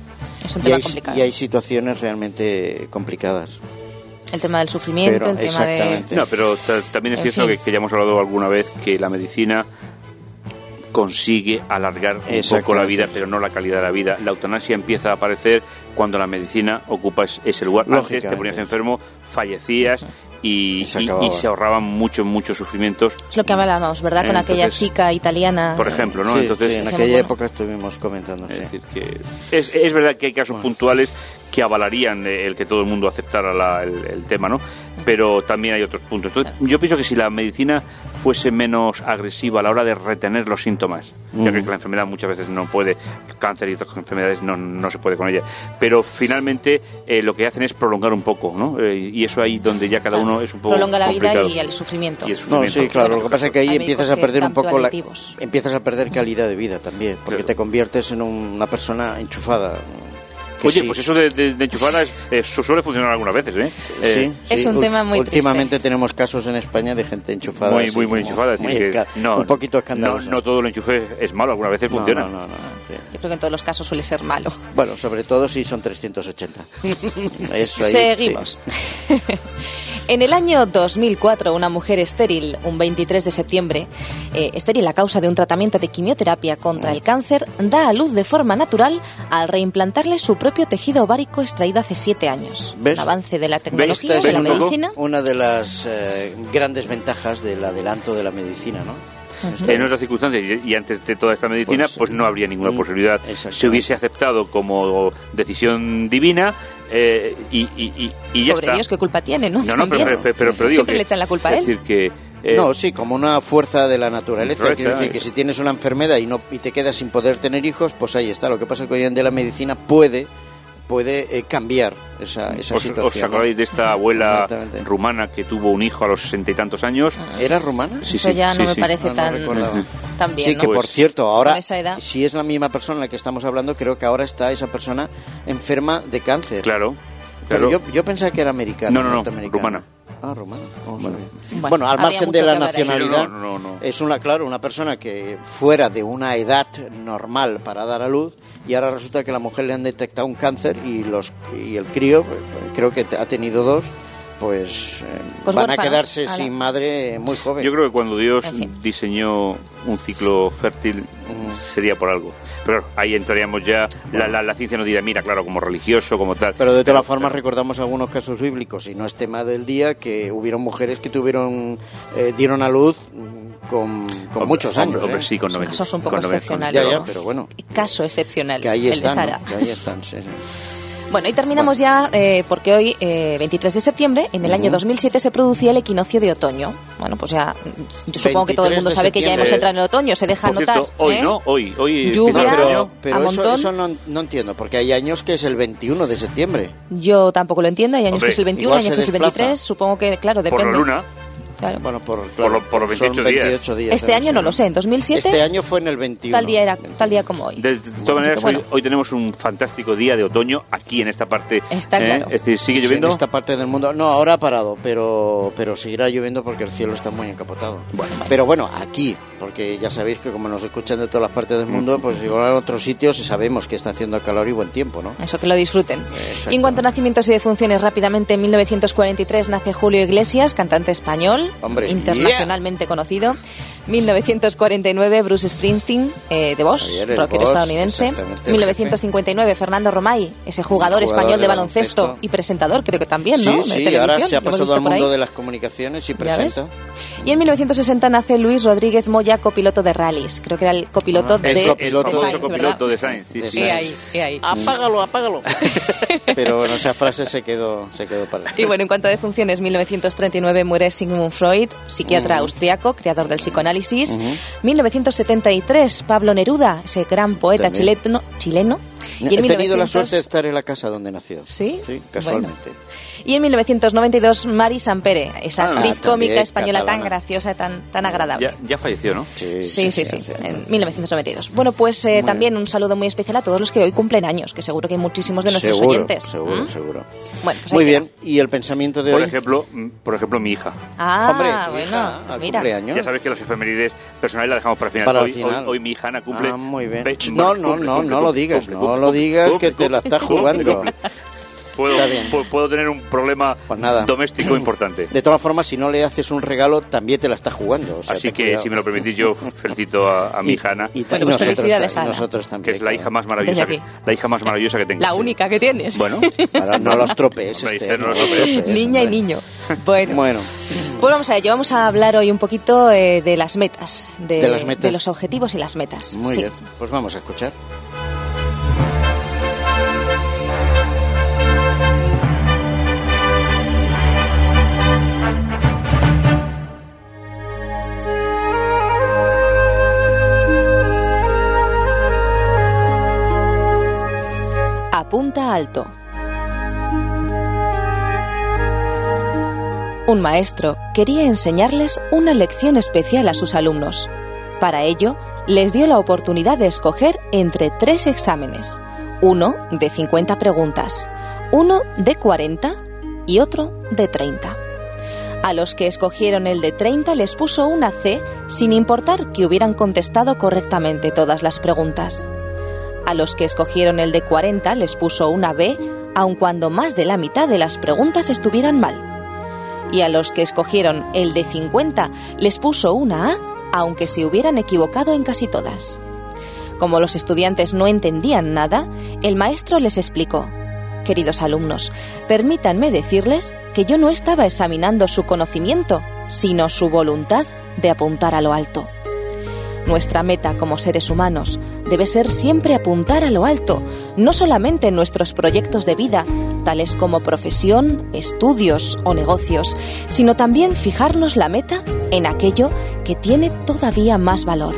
Es un y tema hay, complicado. y hay situaciones realmente complicadas El tema del sufrimiento, Pero, el tema de... exactamente. No, pero ta- también es En cierto que, que ya hemos hablado alguna vez que la medicina consigue alargar un poco la vida, pero no la calidad de la vida. La eutanasia empieza a aparecer cuando la medicina ocupa es- ese lugar. Antes te ponías enfermo, fallecías y, Y se y- se ahorraban muchos, muchos sufrimientos. Es lo que hablábamos, ¿verdad? Con aquella Entonces, chica italiana. Por ejemplo, ¿no? Sí, Entonces, sí, en aquella bueno. época estuvimos comentando Es decir, que es, es verdad que hay casos puntuales que avalarían eh, el que todo el mundo aceptara la- el, el tema, ¿no? Pero también hay otros puntos. Entonces, yo pienso que si la medicina fuese menos agresiva a la hora de retener los síntomas, ya que la enfermedad muchas veces no puede, cáncer y otras enfermedades no, no se puede con ella, pero finalmente eh, lo que hacen es prolongar un poco, ¿no? Eh, y eso ahí donde ya cada uno es un poco Prolonga la vida y el sufrimiento. Y el No, sufrimiento. sí, claro. Lo que pasa es que ahí Hay empiezas a perder un poco la, empiezas a perder calidad de vida también, porque Claro. te conviertes en una persona enchufada. Que Oye, sí. pues eso de, de, de enchufada es- eso suele funcionar algunas veces, ¿eh? Eh, Sí, Es sí. un Ul- tema muy Últimamente triste. tenemos casos en España de gente enchufada. muy, muy, muy enchufada. decir, muy que no, un poquito no, escandaloso. no todo el enchufe es malo, algunas veces No, funciona. no, no, no, sí. Yo creo que en todos los casos suele ser malo. Bueno, sobre todo si son 380. Eso ahí, Seguimos. en el año 2004, una mujer estéril, un 23 de septiembre, eh, estéril a causa de un tratamiento de quimioterapia contra el cáncer, da a luz de forma natural al reimplantarle su propio tejido ovárico extraído hace siete años. ¿Ves? Un avance de la tecnología, es de la un poco? medicina. una de las eh, grandes ventajas del adelanto de la medicina, ¿no? En otras circunstancias y y antes de toda esta medicina, Pues, pues, no habría ninguna posibilidad. Se hubiese aceptado como decisión divina eh, y, y, y, y ya Pobre está. Dios, qué culpa tiene, ¿no? No, no, pero, pero, pero- pero digo Siempre que- le echan la culpa a es él. decir, que... eh, no, sí, como una fuerza de la naturaleza. Naturaleza, Quiero decir eh. que si tienes una enfermedad y no y te quedas sin poder tener hijos, pues ahí está. Lo que pasa es que hoy en día la medicina puede puede eh, cambiar esa, esa ¿Os, os situación. ¿no? acordáis de esta abuela rumana que tuvo un hijo a los sesenta y tantos años? ¿Era rumana? Sí, Eso sí, ya sí, no me parece Ah, no tan, recordaba. tan bien, Sí, ¿no? que Pues, por cierto, ahora, con esa edad. si es la misma persona de la que estamos hablando, creo que ahora está esa persona enferma de cáncer. Claro, Pero claro. yo, yo pensaba que era americana. No, no, no, norteamericana. rumana. Ah, rumana. No Bueno. Bueno, Bueno, al margen de la nacionalidad, No, no, es una, claro, una persona que fuera de una edad normal para dar a luz y ahora resulta que a la mujer le han detectado un cáncer y los y el crío, creo que ha tenido dos, pues, eh, Pues van a quedarse Ala. sin madre muy joven. Yo creo que cuando Dios En fin. diseñó un ciclo fértil sería por algo. Pero ahí entraríamos ya, la, la, la ciencia nos dirá, mira, claro, como religioso, como tal. Pero de todas formas recordamos algunos casos bíblicos y no es tema del día que hubieron mujeres que tuvieron eh, dieron a luz mm, con, con Hombre, muchos años. hombre, ¿eh? sí, con Son 90, casos un poco con 90, excepcionales. Ya, ya, ¿no? pero bueno. Caso excepcional, Que ahí el de están, Sara. ¿no? que ahí están, sí, sí. Bueno, y terminamos ya eh, porque hoy, eh, 23 de septiembre, en el año 2007 se producía el equinoccio de otoño. Bueno, pues ya, yo supongo que todo el 23 mundo sabe que ya hemos entrado en el otoño, se deja Por notar. cierto, hoy, ¿eh? ¿no? Hoy, hoy Lluvia. pero año. pero a eso, montón. eso no, no entiendo, porque hay años que es el 21 de septiembre. Yo tampoco lo entiendo, hay años Hombre, que es el 21, igual hay años que es el desplaza. 23, supongo que, claro, Por depende. la luna. Claro. Bueno, por, Por lo- por los son 28 días. 28 días. este debe año no lo sé, en 2007 Este año fue en el 21. tal día era tal día como hoy. De, de todas maneras, bueno. hoy, hoy tenemos un fantástico día de otoño aquí en esta parte. Está ¿eh? claro. Es decir, sigue Sí, lloviendo. En esta parte del mundo. No, ahora ha parado, pero, pero seguirá lloviendo porque el cielo está muy encapotado. Bueno. Pero bueno, aquí, porque ya sabéis que como nos escuchan de todas las partes del mundo, pues igual en otros sitios sabemos que está haciendo calor y buen tiempo, ¿no? Eso que lo disfruten. Y en cuanto a nacimientos y defunciones, rápidamente en 1943 nace Julio Iglesias, cantante español, Internacionalmente conocido. 1949 Bruce Springsteen, eh, de Bosch, Bosch, estadounidense. exactamente, 1959 Fernando Romay, ese jugador, Jugador español de de baloncesto, baloncesto. y presentador, creo que también, ¿no? Sí, De sí, ahora se ha pasado al mundo de las comunicaciones y presenta. Y en 1960 nace Luis Rodríguez Moya, copiloto de rallies. Creo que era el copiloto Ah, de, el el copiloto de famoso Sainz, copiloto de Sainz. Sí, De sí. Y Sainz. ahí, y ahí. Apágalo, apágalo. Pero bueno, esa frase se quedó, se quedó para. Y bueno, en cuanto a defunciones, 1939 muere Sigmund Freud, psiquiatra austriaco, creador del psicoanálisis. 1973, Pablo Neruda, ese gran poeta También. chileno. chileno. Y He en tenido la 1900 suerte de estar en la casa donde nació. ¿Sí? Sí, casualmente. Y en 1992, Mari Sampere, esa Ah, actriz también, cómica española tan catalana. graciosa, tan, tan agradable. Ya, ya falleció, ¿no? Sí, sí, sí, hace- en 1992. Bueno, pues eh, también un saludo muy especial a todos los que hoy cumplen años, que seguro que hay muchísimos de nuestros seguro, oyentes. Seguro, ¿Mm? seguro. Bueno, pues Muy bien. ¿Y el pensamiento de Por hoy? ejemplo, por ejemplo, mi hija. Ah, Hombre, bueno, hija, pues al mira. cumpleaños. Ya sabes que las efemérides personales las dejamos para el final. Para el hoy, final. hoy- hoy mi hija Ana cumple. Ah, muy bien. No, no, no, no lo digas, no lo digas que te la estás jugando. Puedo, Está bien. pu- puedo tener un problema Pues nada. doméstico importante. De todas formas, si no le haces un regalo, también te la estás jugando. o sea, Así que, cuidado. si me lo permitís, yo felicito a, a mi Y- hija Ana, Y, Bueno, y pues nosotros, Ana. nosotros que también. es la hija más maravillosa, que, la hija más maravillosa que tengo. La única que tienes. Bueno, Ahora no los tropees. Hombre, este, dice, no los tropees. Niña y niño. Bueno, Bueno, pues vamos a ello. Vamos a hablar hoy un poquito eh, de las metas, de, De las metas. de los objetivos y las metas. muy Sí. bien. Pues vamos a escuchar. Apunta alto. Un maestro quería enseñarles una lección especial a sus alumnos. Para ello, les dio la oportunidad de escoger entre tres exámenes, uno de 50 preguntas, uno de 40 y otro de 30. A los que escogieron el de 30 les puso una C sin importar que hubieran contestado correctamente todas las preguntas. A los que escogieron el de 40 les puso una B aun cuando más de la mitad de las preguntas estuvieran mal. Y a los que escogieron el de 50 les puso una A aunque se hubieran equivocado en casi todas. Como los estudiantes no entendían nada, el maestro les explicó. Queridos alumnos, permítanme decirles que yo no estaba examinando su conocimiento, sino su voluntad de apuntar a lo alto. Nuestra meta como seres humanos debe ser siempre apuntar a lo alto, no solamente en nuestros proyectos de vida, tales como profesión, estudios o negocios, sino también fijarnos la meta en aquello que tiene todavía más valor,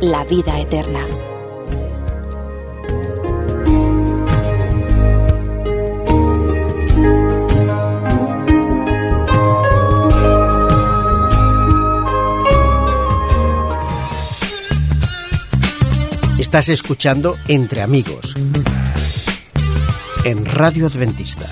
la vida eterna. Estás escuchando Entre Amigos en Radio Adventista.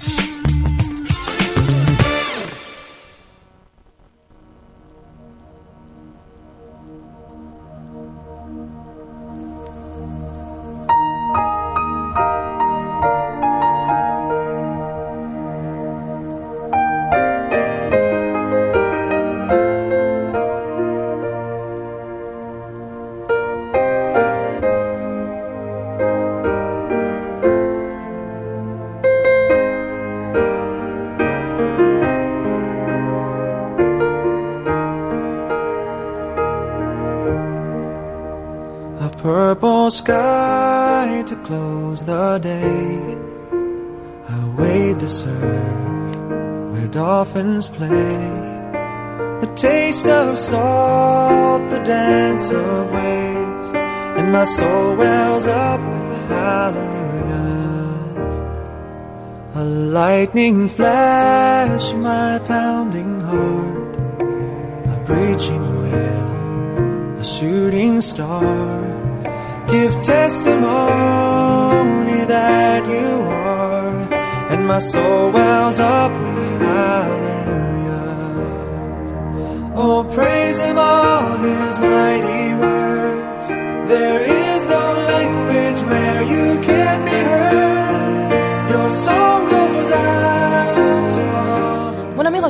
Of waves, and my soul wells up with hallelujahs. A lightning flash, my pounding heart, a breaching whale a shooting star. Give testimony that you are, and my soul wells up with hallelujahs. Oh, praise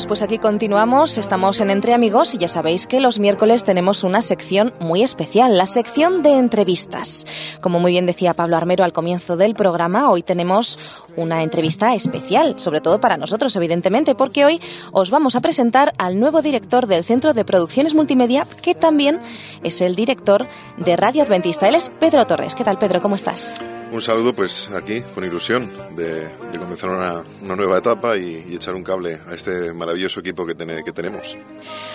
pues aquí continuamos, estamos en Entre Amigos y ya sabéis que los miércoles tenemos una sección muy especial, la sección de entrevistas. Como muy bien decía Pablo Armero al comienzo del programa, hoy tenemos una entrevista especial, sobre todo para nosotros evidentemente, porque hoy os vamos a presentar al nuevo director del Centro de Producciones Multimedia, que también es el director de Radio Adventista. Él es Pedro Torres. ¿Qué tal Pedro? ¿Cómo estás? Un saludo pues aquí con ilusión de, de comenzar una, una nueva etapa y, y echar un cable a este maravilloso equipo que, tene- que tenemos.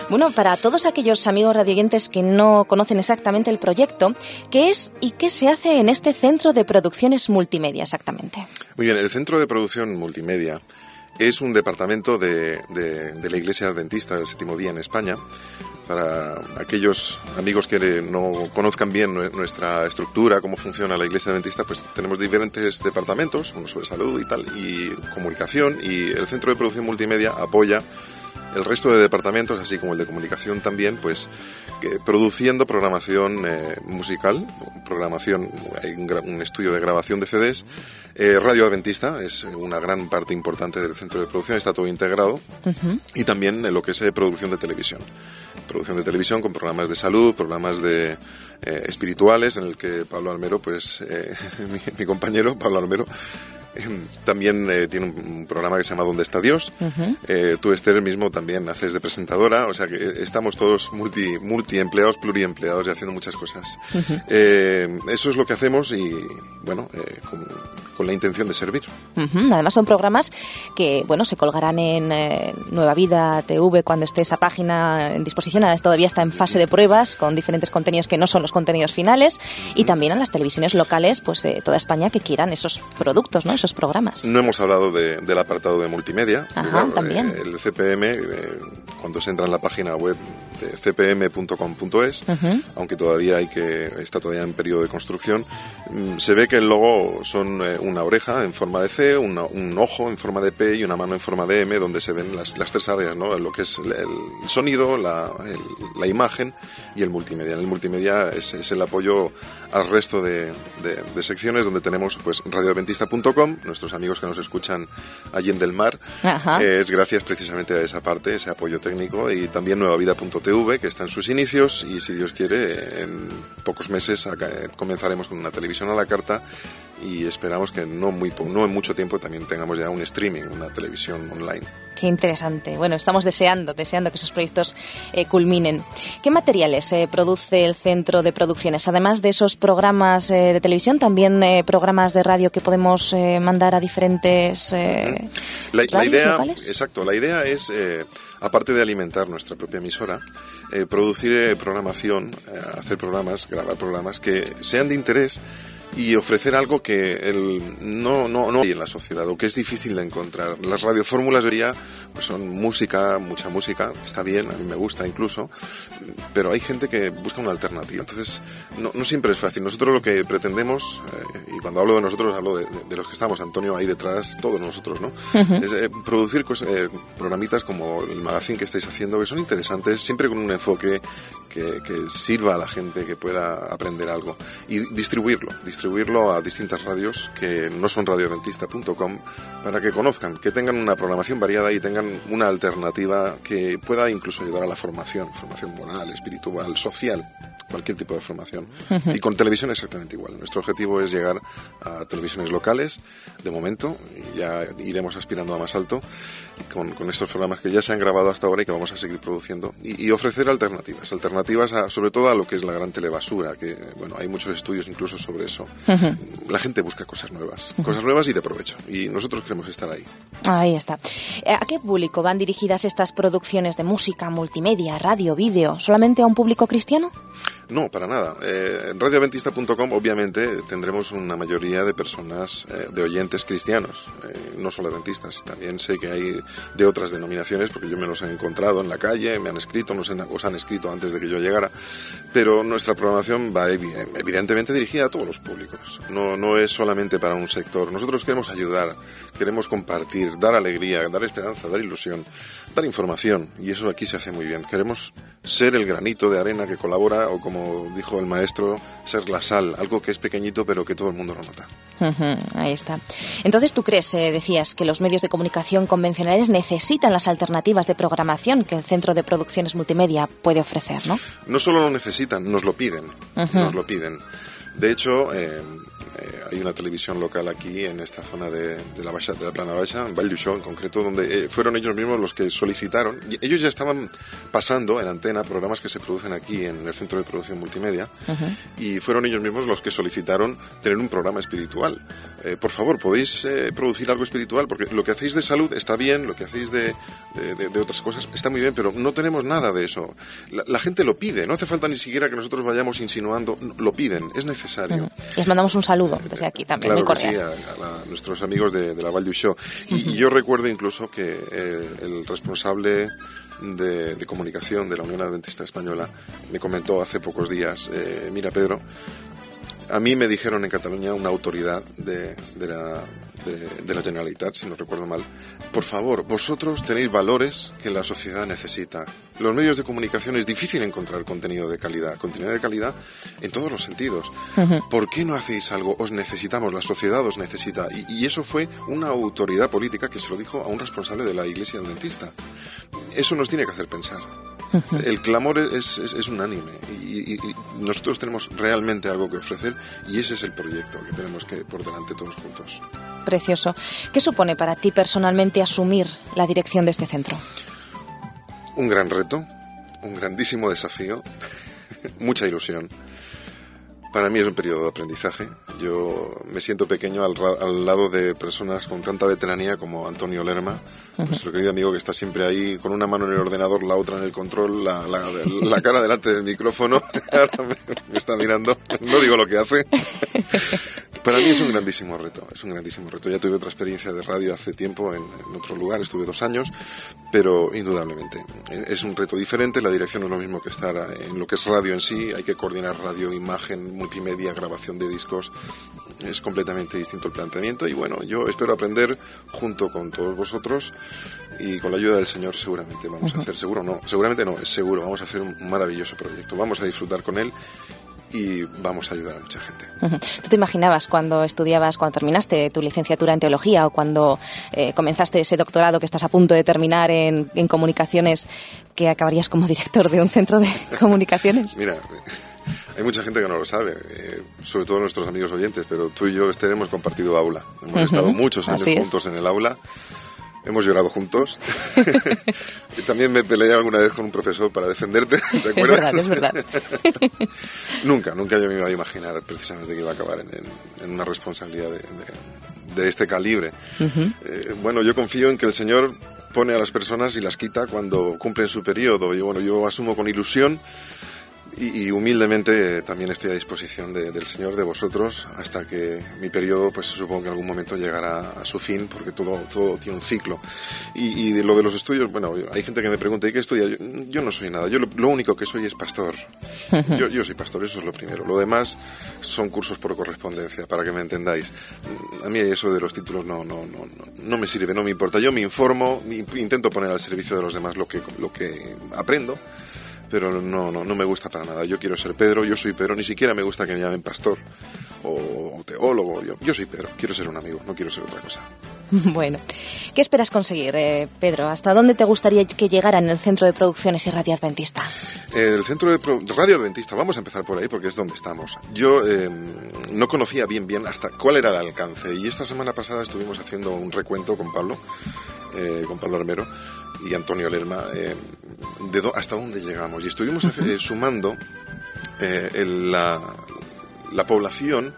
Bueno, para todos aquellos amigos radioyentes que no conocen exactamente el proyecto, ¿qué es y qué se hace en este centro de producciones multimedia exactamente? Muy bien, el Centro de Producción Multimedia es un departamento de, de- de la Iglesia Adventista del Séptimo Día en España. Para aquellos amigos que no conozcan bien nue- nuestra estructura, cómo funciona la Iglesia Adventista, pues tenemos diferentes departamentos, uno sobre salud y tal, y comunicación, y el Centro de Producción Multimedia apoya el resto de departamentos, así como el de comunicación también, pues que produciendo programación eh, musical, programación, hay un, un estudio de grabación de CDs, eh, Radio Adventista es una gran parte importante del centro de producción, está todo integrado, y también lo que es eh, producción de televisión. Producción de televisión con programas de salud, programas de eh, espirituales, en el que Pablo Almero, pues eh, mi, mi compañero Pablo Almero, Em, También eh, tiene un, programa que se llama ¿Dónde está Dios? Eh, tú, Esther, mismo también haces de presentadora, o sea que eh, estamos todos multi, multiempleados, pluriempleados y haciendo muchas cosas. Eh, eso es lo que hacemos y, bueno, eh, con- con la intención de servir. Además son programas que bueno se colgarán en eh, Nueva Vida TV cuando esté esa página en disposición. Ahora todavía está en fase de pruebas con diferentes contenidos que no son los contenidos finales y también a las televisiones locales pues de toda España que quieran esos productos, ¿no? Esos programas. No hemos hablado de- del apartado de multimedia. Ajá, también. eh, el CPM, eh, cuando se entra en la página web de cpm.com.es, aunque todavía hay que está todavía en periodo de construcción, mm, se ve que el logo son eh, una oreja en forma de C, una- un ojo en forma de P y una mano en forma de M, donde se ven las, las tres áreas, ¿no? Lo que es el, el sonido, la, el- la imagen y el multimedia. El multimedia es, es el apoyo al resto de, de- de secciones donde tenemos pues radioadventista.com, nuestros amigos que nos escuchan allí en Del Mar, eh, es gracias precisamente a esa parte, ese apoyo técnico y también nuevavida.tv que está en sus inicios y si Dios quiere en pocos meses acá, eh, comenzaremos con una televisión a la carta y esperamos que no muy no en mucho tiempo también tengamos ya un streaming, una televisión online. Qué interesante. Bueno, estamos deseando, deseando que esos proyectos eh, culminen. ¿Qué materiales eh, produce el centro de producciones? Además de esos programas eh, de televisión, también eh, programas de radio que podemos mandar a diferentes eh, La, la idea, locales. exacto, la idea es, eh, aparte de alimentar nuestra propia emisora, producir programación, hacer programas, grabar programas que sean de interés y ofrecer algo que el, no, no, no hay en la sociedad o que es difícil de encontrar. Las radiofórmulas hoy día pues son música, mucha música, está bien, a mí me gusta incluso, pero hay gente que busca una alternativa. Entonces, no, no siempre es fácil. Nosotros lo que pretendemos, eh, y cuando hablo de nosotros hablo de, de- de los que estamos, Antonio ahí detrás, todos nosotros, ¿no? Es eh, producir cos- eh, programitas como el magazine que estáis haciendo, que son interesantes, siempre con un enfoque que, que sirva a la gente, que pueda aprender algo. Y distribuirlo, distribuirlo a distintas radios que no son radioadventista.com para que conozcan, que tengan una programación variada y tengan una alternativa que pueda incluso ayudar a la formación, formación moral, espiritual, social, cualquier tipo de formación. Y con televisión exactamente igual. Nuestro objetivo es llegar a televisiones locales, de momento, ya iremos aspirando a más alto con, con estos programas que ya se han grabado hasta ahora y que vamos a seguir produciendo y, y ofrecer alternativas, alternativas a, sobre todo a lo que es la gran telebasura, que bueno, hay muchos estudios incluso sobre eso. La gente busca cosas nuevas, cosas nuevas y de provecho, y nosotros queremos estar ahí. Ahí está. Eh, ¿A qué público van dirigidas estas producciones de música, multimedia, radio, vídeo? ¿Solamente a un público cristiano? No, para nada. Eh, en radioadventista.com obviamente tendremos una mayoría de personas, eh, de oyentes cristianos, eh, no solo adventistas. También sé que hay de otras denominaciones, porque yo me los he encontrado en la calle, me han escrito, nos han, os han escrito antes de que yo llegara. Pero nuestra programación va evi- evidentemente dirigida a todos los públicos. No, no es solamente para un sector. Nosotros queremos ayudar, queremos compartir, dar alegría, dar esperanza, dar ilusión, dar información. Y eso aquí se hace muy bien. Queremos ser el granito de arena que colabora o como dijo el maestro, ser la sal, algo que es pequeñito pero que todo el mundo lo nota. Ahí está. Entonces, ¿tú crees, eh, decías, que los medios de comunicación convencionales necesitan las alternativas de programación que el Centro de Producciones Multimedia puede ofrecer, no? No solo lo necesitan, nos lo piden, nos lo piden. De hecho, eh, eh, hay una televisión local aquí en esta zona de, de la Baixa, de la Plana Baixa, en Vall d'Uixó en concreto, donde eh, fueron ellos mismos los que solicitaron. ellos ya estaban pasando en antena programas que se producen aquí en el Centro de Producción Multimedia y fueron ellos mismos los que solicitaron tener un programa espiritual. Eh, por favor, podéis eh, producir algo espiritual porque lo que hacéis de salud está bien, lo que hacéis de, de- de- de otras cosas está muy bien, pero no tenemos nada de eso. La, la gente lo pide, no hace falta ni siquiera que nosotros vayamos insinuando, lo piden, es necesario. Les mandamos un saludo aquí también, muy Claro que sí, a, a la- a nuestros amigos de, de la Val. Y, y yo recuerdo incluso que eh, el responsable de, de comunicación de la Unión Adventista Española me comentó hace pocos días, eh, mira Pedro, a mí me dijeron en Cataluña una autoridad de, de la, de, de la Generalitat, si no recuerdo mal, por favor, vosotros tenéis valores que la sociedad necesita. Los medios de comunicación es difícil encontrar contenido de calidad, contenido de calidad en todos los sentidos. ¿Por qué no hacéis algo? Os necesitamos, la sociedad os necesita. Y, y eso fue una autoridad política que se lo dijo a un responsable de la Iglesia Adventista. Eso nos tiene que hacer pensar. El clamor es, es, es unánime y, y- y nosotros tenemos realmente algo que ofrecer y ese es el proyecto que tenemos que por delante todos juntos. Precioso. ¿Qué supone para ti personalmente asumir la dirección de este centro? Un gran reto, un grandísimo desafío, mucha ilusión. Para mí es un periodo de aprendizaje. Yo me siento pequeño al, al lado de personas con tanta veteranía como Antonio Lerma, nuestro querido amigo que está siempre ahí con una mano en el ordenador, la otra en el control, la, la- la cara delante del micrófono. Ahora me, me está mirando. No digo lo que hace. Para mí es un grandísimo reto, es un grandísimo reto. Ya tuve otra experiencia de radio hace tiempo en, en otro lugar, estuve dos años, pero indudablemente eh, es un reto diferente. La dirección no es lo mismo que estar en lo que es radio en sí. Hay que coordinar radio, imagen, multimedia, grabación de discos. Es completamente distinto el planteamiento y bueno, yo espero aprender junto con todos vosotros y con la ayuda del Señor seguramente vamos a hacer, seguro no, seguramente no, es seguro, vamos a hacer un maravilloso proyecto. Vamos a disfrutar con él y vamos a ayudar a mucha gente. ¿Tú te imaginabas cuando estudiabas, cuando terminaste tu licenciatura en teología o cuando eh, comenzaste ese doctorado que estás a punto de terminar en, en comunicaciones, que acabarías como director de un centro de comunicaciones? Mira, hay mucha gente que no lo sabe, eh, sobre todo nuestros amigos oyentes, pero tú y yo, Esther, hemos compartido aula. Hemos estado muchos años es. juntos en el aula. Hemos llorado juntos. Y También me peleé alguna vez con un profesor para defenderte, ¿te Es verdad, es verdad. nunca, nunca yo me iba a imaginar precisamente que iba a acabar en, una responsabilidad de, de- de este calibre. Eh, bueno, yo confío en que el Señor pone a las personas y las quita cuando cumplen su periodo. Y bueno, yo asumo con ilusión y, y humildemente eh, también estoy a disposición de- del Señor, de vosotros, hasta que mi periodo, pues supongo que en algún momento llegará a su fin, porque todo, todo tiene un ciclo. Y, y de lo de los estudios, bueno, hay gente que me pregunta, ¿y qué estudia? Yo, yo no soy nada, yo lo, lo único que soy es pastor. Yo, yo soy pastor, eso es lo primero. Lo demás son cursos por correspondencia, para que me entendáis. A mí eso de los títulos no, no, no, no, no me sirve, no me importa. Yo me informo, intento poner al servicio de los demás lo que, lo que aprendo pero no, no, no me gusta para nada. Yo quiero ser Pedro, yo soy Pedro, ni siquiera me gusta que me llamen pastor o, teólogo. Yo, yo soy Pedro, quiero ser un amigo, no quiero ser otra cosa. Bueno, ¿qué esperas conseguir, eh, Pedro? ¿Hasta dónde te gustaría que llegara en el Centro de Producciones y Radio Adventista? El centro de, pro- radio adventista, vamos a empezar por ahí porque es donde estamos. Yo eh, no conocía bien bien hasta cuál era el alcance y esta semana pasada estuvimos haciendo un recuento con Pablo, eh, con Pablo Armero y Antonio Lerma, eh, de do- hasta dónde llegamos. Y estuvimos eh, sumando eh, el- la, la población,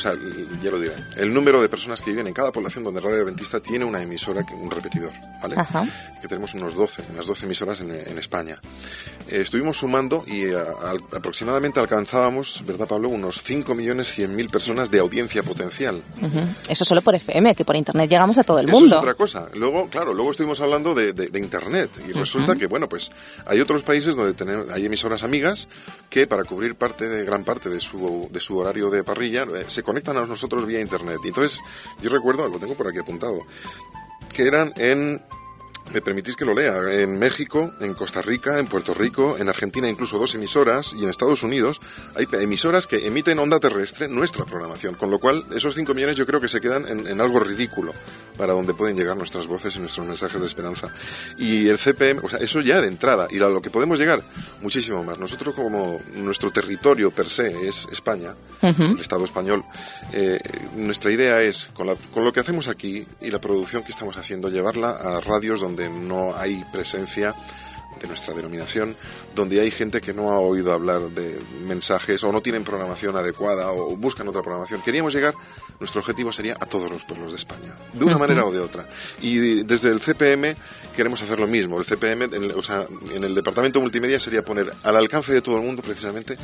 o sea, ya lo diré, el número de personas que viven en cada población donde Radio Adventista tiene una emisora, un repetidor, ¿vale? Ajá. Que tenemos unos 12, unas 12 emisoras en, en España. Eh, estuvimos sumando y eh, al- aproximadamente alcanzábamos, ¿verdad, Pablo?, unos 5.100.000 personas de audiencia potencial. Ujú. Eso solo por FM, que por Internet llegamos a todo el Eso mundo. es otra cosa. Luego, claro, luego estuvimos hablando de, de- de Internet y resulta que, bueno, pues hay otros países donde tenemos, hay emisoras amigas que para cubrir parte de gran parte de su, de su horario de parrilla eh, se conectan a nosotros vía Internet. Y entonces, yo recuerdo, lo tengo por aquí apuntado, que eran en me permitís que lo lea. En México, en Costa Rica, en Puerto Rico, en Argentina incluso dos emisoras y en Estados Unidos hay emisoras que emiten onda terrestre nuestra programación, con lo cual esos 5 millones yo creo que se quedan en, en algo ridículo para donde pueden llegar nuestras voces y nuestros mensajes de esperanza. Y el CPM, o sea, eso ya de entrada, y a lo que podemos llegar, muchísimo más. Nosotros como nuestro territorio per se es España, el Estado español, eh, nuestra idea es, con, la- con lo que hacemos aquí y la producción que estamos haciendo, llevarla a radios donde no hay presencia de nuestra denominación, donde hay gente que no ha oído hablar de mensajes o no tienen programación adecuada o buscan otra programación. Queríamos llegar, nuestro objetivo sería a todos los pueblos de España, de una manera o de otra. Y desde el CPM queremos hacer lo mismo. El CPM, en o sea, en el departamento multimedia sería poner al alcance de todo el mundo precisamente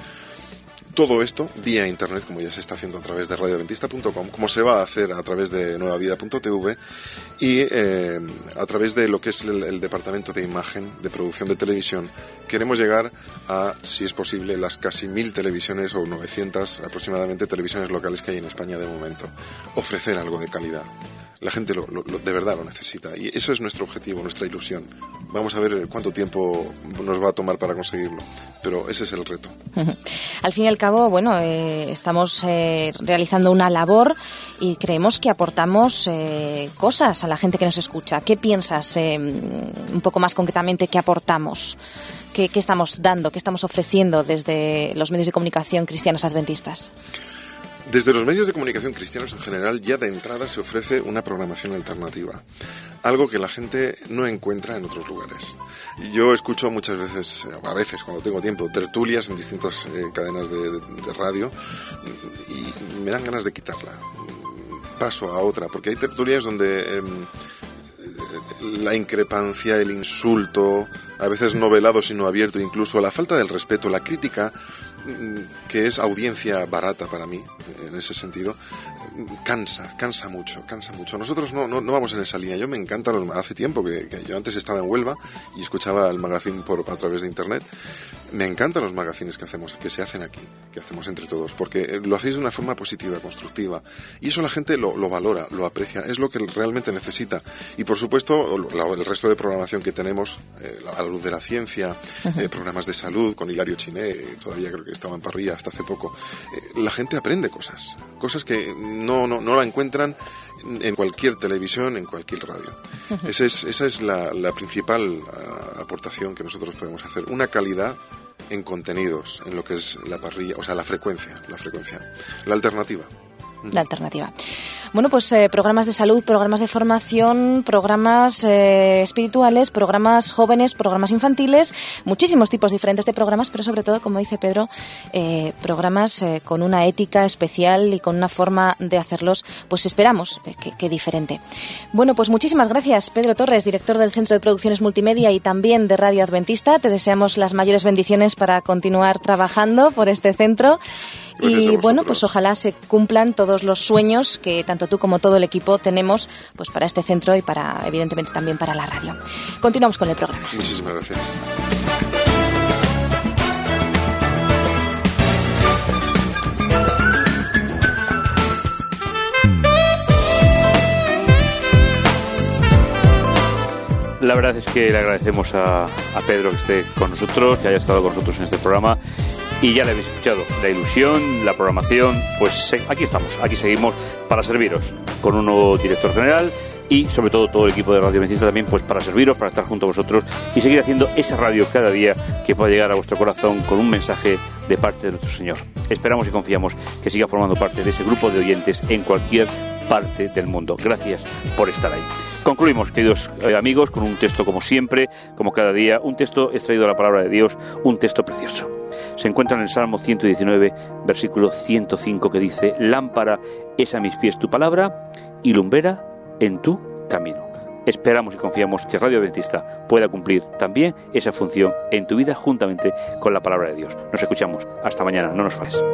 todo esto vía internet, como ya se está haciendo a través de radioadventista.com, como se va a hacer a través de nuevavida.tv y eh, a través de lo que es el, el departamento de imagen, de producción de televisión. Queremos llegar a, si es posible, las casi mil televisiones o 900 aproximadamente televisiones locales que hay en España de momento. Ofrecer algo de calidad. La gente lo- lo- lo- de verdad lo necesita y eso es nuestro objetivo, nuestra ilusión. Vamos a ver cuánto tiempo nos va a tomar para conseguirlo, pero ese es el reto. Al fin y al cabo, bueno, eh, estamos eh, realizando una labor y creemos que aportamos eh, cosas a la gente que nos escucha. ¿Qué piensas eh, un poco más concretamente que aportamos? ¿Qué, qué estamos dando? ¿Qué estamos ofreciendo desde los medios de comunicación cristianos adventistas? Desde los medios de comunicación cristianos en general ya de entrada se ofrece una programación alternativa, algo que la gente no encuentra en otros lugares. Yo escucho muchas veces, a veces cuando tengo tiempo, tertulias en distintas eh, cadenas de, radio y me dan ganas de quitarla. Paso a otra, porque hay tertulias donde... Em, la increpancia, el insulto, a veces no velado sino abierto, incluso la falta del respeto, la crítica, que es audiencia barata para mí, en ese sentido, cansa, cansa mucho, cansa mucho. Nosotros no, no, vamos en esa línea. Yo me encanta, hace tiempo que, yo antes estaba en Huelva y escuchaba el magazine por, a través de internet. Me encantan los magazines que hacemos, que se hacen aquí, que hacemos entre todos, porque eh, lo hacéis de una forma positiva, constructiva. Y eso la gente lo, valora, lo aprecia, es lo que realmente necesita. Y por supuesto, el resto de programación que tenemos, eh, a la luz de la ciencia, eh, programas de salud con Hilario Chiné, todavía creo que estaba en parrilla hasta hace poco, la gente aprende cosas, cosas que no, no, no la encuentran en cualquier televisión, en cualquier radio. Esa es, esa es la, la principal ah, aportación que nosotros podemos hacer. Una calidad en contenidos, en lo que es la parrilla, o sea, la frecuencia, la frecuencia, la alternativa la alternativa. Bueno, pues eh, programas de salud, programas de formación, programas eh, espirituales, programas jóvenes, programas infantiles, muchísimos tipos diferentes de programas, pero sobre todo, como dice Pedro, eh, programas con una ética especial y con una forma de hacerlos, pues esperamos que, diferente. Bueno, pues muchísimas gracias, Pedro Torres, director del Centro de Producciones Multimedia y también de Radio Adventista. Te deseamos las mayores bendiciones para continuar trabajando por este centro y bueno, pues ojalá se cumplan todos los sueños que tanto tú como todo el equipo tenemos pues para este centro y para evidentemente también para la radio. Continuamos con el programa. Muchísimas gracias. La verdad es que le agradecemos a, a Pedro que esté con nosotros, que haya estado con nosotros en este programa y ya le habéis escuchado. La ilusión, la programación, pues aquí estamos, aquí seguimos para serviros, con un nuevo director general y sobre todo todo el equipo de Radio Adventista también pues para serviros, para estar junto a vosotros y seguir haciendo esa radio cada día que pueda llegar a vuestro corazón con un mensaje de parte de nuestro Señor. Esperamos y confiamos que siga formando parte de ese grupo de oyentes en cualquier parte del mundo. Gracias por estar ahí. Concluimos, queridos eh, amigos, con un texto como siempre, como cada día, un texto extraído de la palabra de Dios, un texto precioso. Se encuentra en el Salmo 119, versículo 105, que dice, Lámpara es a mis pies tu palabra y lumbera en tu camino. Esperamos y confiamos que Radio Adventista pueda cumplir también esa función en tu vida juntamente con la palabra de Dios. Nos escuchamos. Hasta mañana. No nos falles.